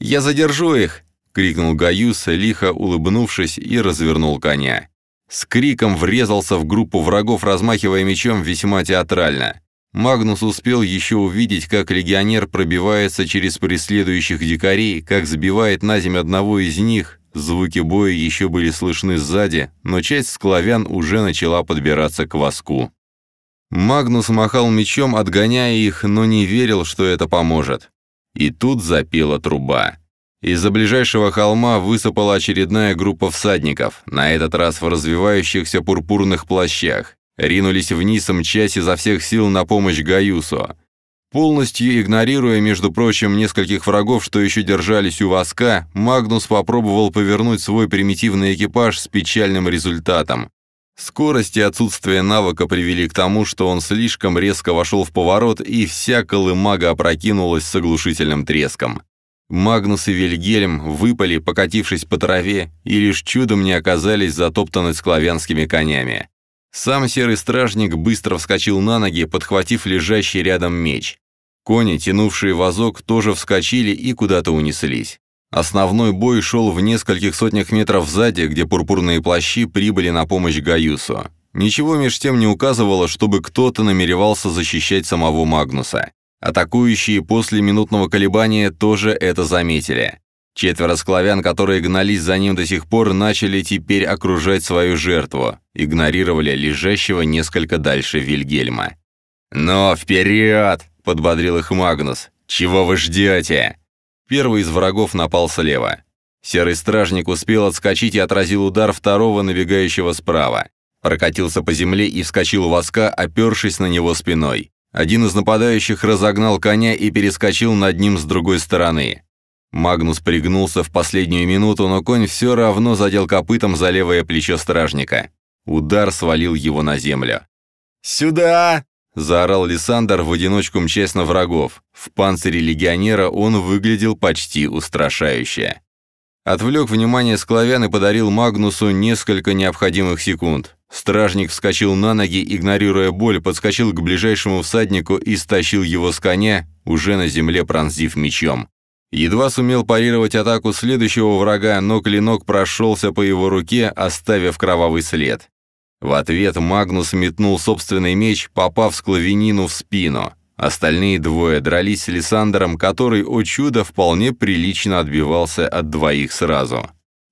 «Я задержу их!» — крикнул Гаюс, лихо улыбнувшись, и развернул коня. С криком врезался в группу врагов, размахивая мечом весьма театрально. Магнус успел еще увидеть, как легионер пробивается через преследующих дикарей, как сбивает на землю одного из них. Звуки боя еще были слышны сзади, но часть склавян уже начала подбираться к воску. Магнус махал мечом, отгоняя их, но не верил, что это поможет. И тут запела труба. Из-за ближайшего холма высыпала очередная группа всадников, на этот раз в развивающихся пурпурных плащах ринулись вниз, мчась изо всех сил на помощь Гаюсу. Полностью игнорируя, между прочим, нескольких врагов, что еще держались у воска, Магнус попробовал повернуть свой примитивный экипаж с печальным результатом. Скорость и отсутствие навыка привели к тому, что он слишком резко вошел в поворот, и вся колымага опрокинулась с оглушительным треском. Магнус и Вильгельм выпали, покатившись по траве, и лишь чудом не оказались затоптаны склавянскими конями. Сам серый стражник быстро вскочил на ноги, подхватив лежащий рядом меч. Кони, тянувшие вазок, тоже вскочили и куда-то унеслись. Основной бой шел в нескольких сотнях метров сзади, где пурпурные плащи прибыли на помощь Гаюсу. Ничего меж тем не указывало, чтобы кто-то намеревался защищать самого Магнуса. Атакующие после минутного колебания тоже это заметили. Четверо склавян, которые гнались за ним до сих пор, начали теперь окружать свою жертву, игнорировали лежащего несколько дальше Вильгельма. «Но вперед!» — подбодрил их Магнус. «Чего вы ждете?» Первый из врагов напал слева. Серый стражник успел отскочить и отразил удар второго набегающего справа. Прокатился по земле и вскочил у воска, опершись на него спиной. Один из нападающих разогнал коня и перескочил над ним с другой стороны. Магнус пригнулся в последнюю минуту, но конь все равно задел копытом за левое плечо стражника. Удар свалил его на землю. «Сюда!» — заорал Лиссандр в одиночку мчась на врагов. В панцире легионера он выглядел почти устрашающе. Отвлек внимание склавян и подарил Магнусу несколько необходимых секунд. Стражник вскочил на ноги, игнорируя боль, подскочил к ближайшему всаднику и стащил его с коня, уже на земле пронзив мечом. Едва сумел парировать атаку следующего врага, но клинок прошелся по его руке, оставив кровавый след. В ответ Магнус метнул собственный меч, попав склавянину в спину. Остальные двое дрались с Лиссандером, который, о чудо, вполне прилично отбивался от двоих сразу.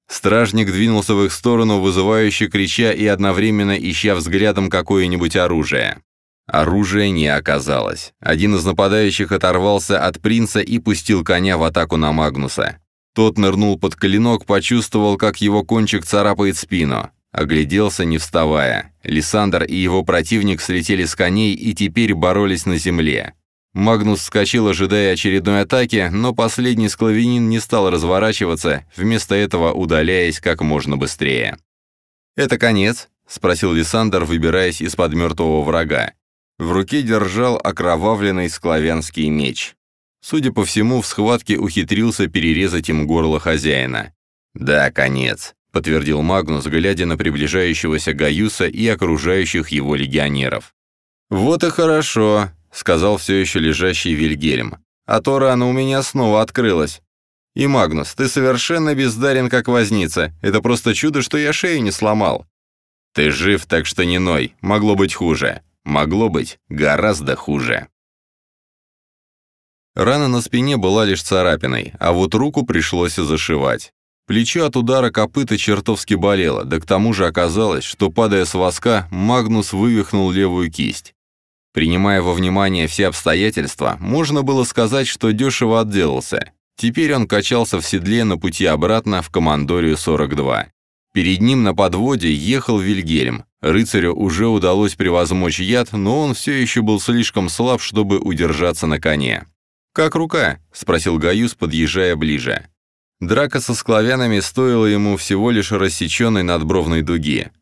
Стражник двинулся в их сторону, вызывающе крича и одновременно ища взглядом какое-нибудь оружие. Оружия не оказалось. Один из нападающих оторвался от принца и пустил коня в атаку на Магнуса. Тот нырнул под клинок, почувствовал, как его кончик царапает спину. Огляделся, не вставая. Лиссандр и его противник слетели с коней и теперь боролись на земле. Магнус вскочил, ожидая очередной атаки, но последний склавянин не стал разворачиваться, вместо этого удаляясь как можно быстрее. «Это конец?» — спросил Лиссандр, выбираясь из-под мертвого врага. В руке держал окровавленный склавянский меч. Судя по всему, в схватке ухитрился перерезать им горло хозяина. «Да, конец», — подтвердил Магнус, глядя на приближающегося Гаюса и окружающих его легионеров. «Вот и хорошо», — сказал все еще лежащий Вильгельм. «А то рана у меня снова открылась. И, Магнус, ты совершенно бездарен, как возница. Это просто чудо, что я шею не сломал». «Ты жив, так что не ной. Могло быть хуже. Могло быть гораздо хуже». Рана на спине была лишь царапиной, а вот руку пришлось зашивать. Плечо от удара копыта чертовски болело, да к тому же оказалось, что, падая с воска, Магнус вывихнул левую кисть. Принимая во внимание все обстоятельства, можно было сказать, что дешево отделался. Теперь он качался в седле на пути обратно в командорию 42. Перед ним на подводе ехал Вильгельм. Рыцарю уже удалось превозмочь яд, но он все еще был слишком слаб, чтобы удержаться на коне. «Как рука?» — спросил Гаюс, подъезжая ближе. Драка со склавянами стоила ему всего лишь рассеченной надбровной дуги.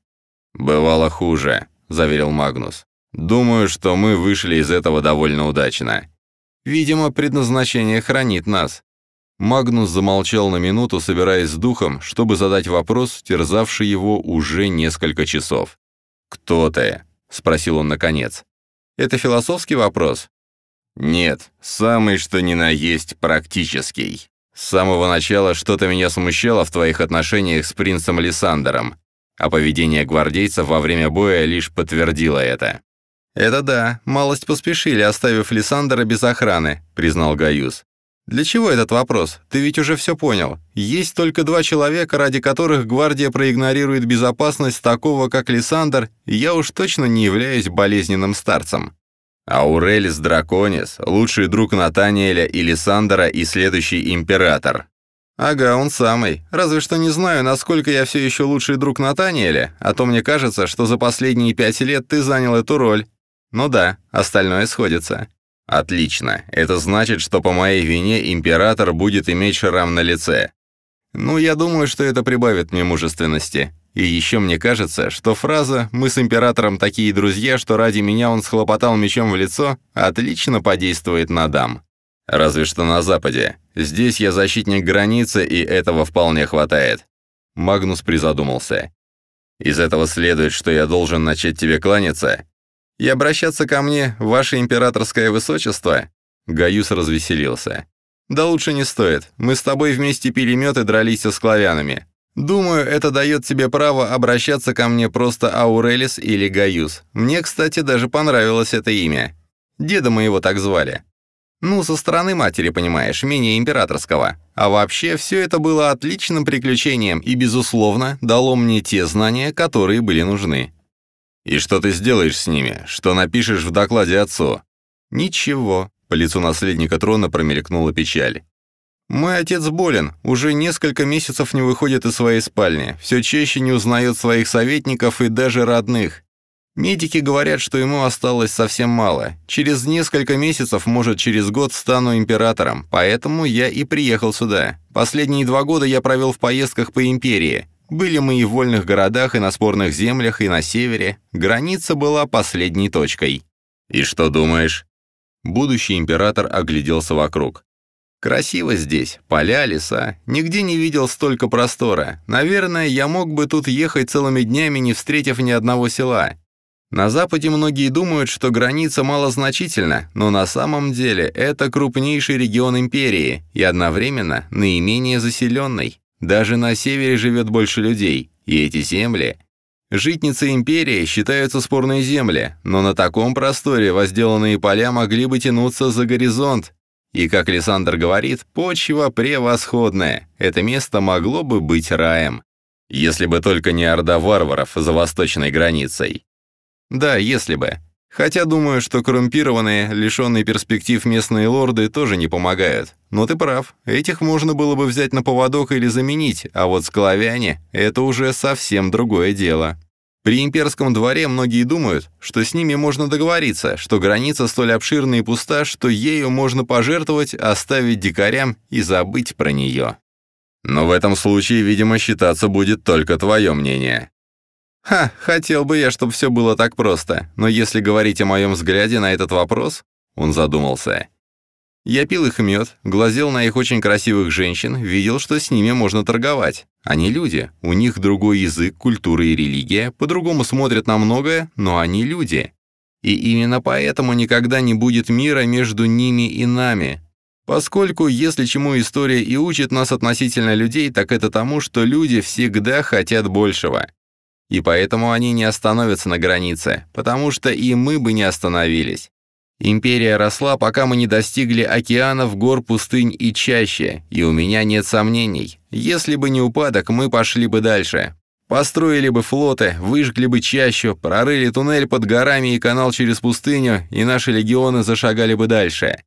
«Бывало хуже», — заверил Магнус. «Думаю, что мы вышли из этого довольно удачно. Видимо, предназначение хранит нас». Магнус замолчал на минуту, собираясь с духом, чтобы задать вопрос, терзавший его уже несколько часов. «Кто ты?» — спросил он наконец. «Это философский вопрос?» «Нет, самый что ни на есть практический». С самого начала что-то меня смущало в твоих отношениях с принцем Лиссандером, а поведение гвардейцев во время боя лишь подтвердило это. «Это да, малость поспешили, оставив Лиссандера без охраны», — признал Гаюс. «Для чего этот вопрос? Ты ведь уже все понял. Есть только два человека, ради которых гвардия проигнорирует безопасность такого, как Лиссандр, и я уж точно не являюсь болезненным старцем. Аурелис Драконис, лучший друг Натаниэля и Лиссандра и следующий император. Ага, он самый. Разве что не знаю, насколько я все еще лучший друг Натаниэля, а то мне кажется, что за последние пять лет ты занял эту роль. Ну да, остальное сходится. Отлично. Это значит, что по моей вине император будет иметь шрам на лице. Ну, я думаю, что это прибавит мне мужественности. И еще мне кажется, что фраза «мы с императором такие друзья, что ради меня он схлопотал мечом в лицо» отлично подействует на дам. Разве что на Западе. Здесь я защитник границы, и этого вполне хватает. Магнус призадумался. Из этого следует, что я должен начать тебе кланяться и обращаться ко мне, ваше императорское высочество?» Гаюс развеселился. «Да лучше не стоит. Мы с тобой вместе пили мед и дрались со склавянами. Думаю, это дает тебе право обращаться ко мне просто Аурелис или Гаюс. Мне, кстати, даже понравилось это имя. Деда моего так звали. Ну, со стороны матери, понимаешь, менее императорского. А вообще, все это было отличным приключением и, безусловно, дало мне те знания, которые были нужны. И что ты сделаешь с ними? Что напишешь в докладе отцу? Ничего. По лицу наследника трона промелькнула печаль. Мой отец болен, уже несколько месяцев не выходит из своей спальни, все чаще не узнает своих советников и даже родных. Медики говорят, что ему осталось совсем мало. Через несколько месяцев, может, через год стану императором, поэтому я и приехал сюда. Последние два года я провел в поездках по империи. Были мы и в вольных городах, и на спорных землях, и на севере. Граница была последней точкой. «И что думаешь?» Будущий император огляделся вокруг. Красиво здесь, поля, леса. Нигде не видел столько простора. Наверное, я мог бы тут ехать целыми днями, не встретив ни одного села. На Западе многие думают, что граница малозначительна, но на самом деле это крупнейший регион империи и одновременно наименее заселенный. Даже на севере живет больше людей, и эти земли... Житницы империи считаются спорные земли, но на таком просторе возделанные поля могли бы тянуться за горизонт, и, как Лиссандр говорит, почва превосходная. Это место могло бы быть раем. Если бы только не орда варваров за восточной границей. Да, если бы. Хотя думаю, что коррумпированные, лишенные перспектив местные лорды тоже не помогают. Но ты прав, этих можно было бы взять на поводок или заменить, а вот склавяне — это уже совсем другое дело. При имперском дворе многие думают, что с ними можно договориться, что граница столь обширна и пуста, что ею можно пожертвовать, оставить дикарям и забыть про нее. Но в этом случае, видимо, считаться будет только твое мнение. Ха, хотел бы я, чтобы все было так просто, но если говорить о моем взгляде на этот вопрос, он задумался. Я пил их мед, глазел на их очень красивых женщин, видел, что с ними можно торговать. Они люди, у них другой язык, культура и религия, по-другому смотрят на многое, но они люди. И именно поэтому никогда не будет мира между ними и нами. Поскольку, если чему история и учит нас относительно людей, так это тому, что люди всегда хотят большего. И поэтому они не остановятся на границе, потому что и мы бы не остановились. Империя росла, пока мы не достигли океанов, гор, пустынь и чаще, и у меня нет сомнений. Если бы не упадок, мы пошли бы дальше. Построили бы флоты, выжгли бы чащу, прорыли туннель под горами и канал через пустыню, и наши легионы зашагали бы дальше.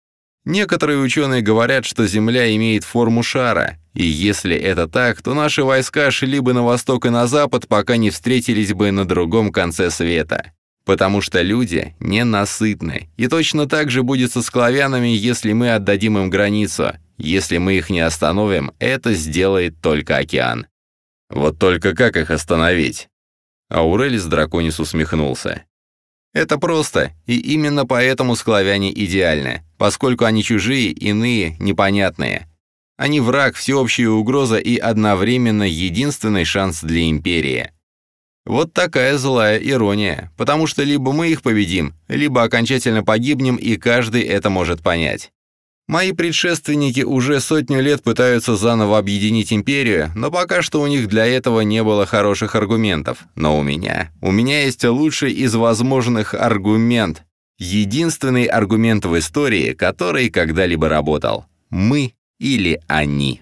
Некоторые ученые говорят, что Земля имеет форму шара, и если это так, то наши войска шли бы на восток и на запад, пока не встретились бы на другом конце света. Потому что люди ненасытны. И точно так же будет со склавянами, если мы отдадим им границу. Если мы их не остановим, это сделает только океан. Вот только как их остановить? Аурелис Драконис усмехнулся. Это просто, и именно поэтому склавяне идеальны, поскольку они чужие, иные, непонятные. Они враг, всеобщая угроза и одновременно единственный шанс для империи. Вот такая злая ирония, потому что либо мы их победим, либо окончательно погибнем, и каждый это может понять. Мои предшественники уже сотню лет пытаются заново объединить империю, но пока что у них для этого не было хороших аргументов. Но у меня, у меня есть лучший из возможных аргумент. Единственный аргумент в истории, который когда-либо работал. Мы или они.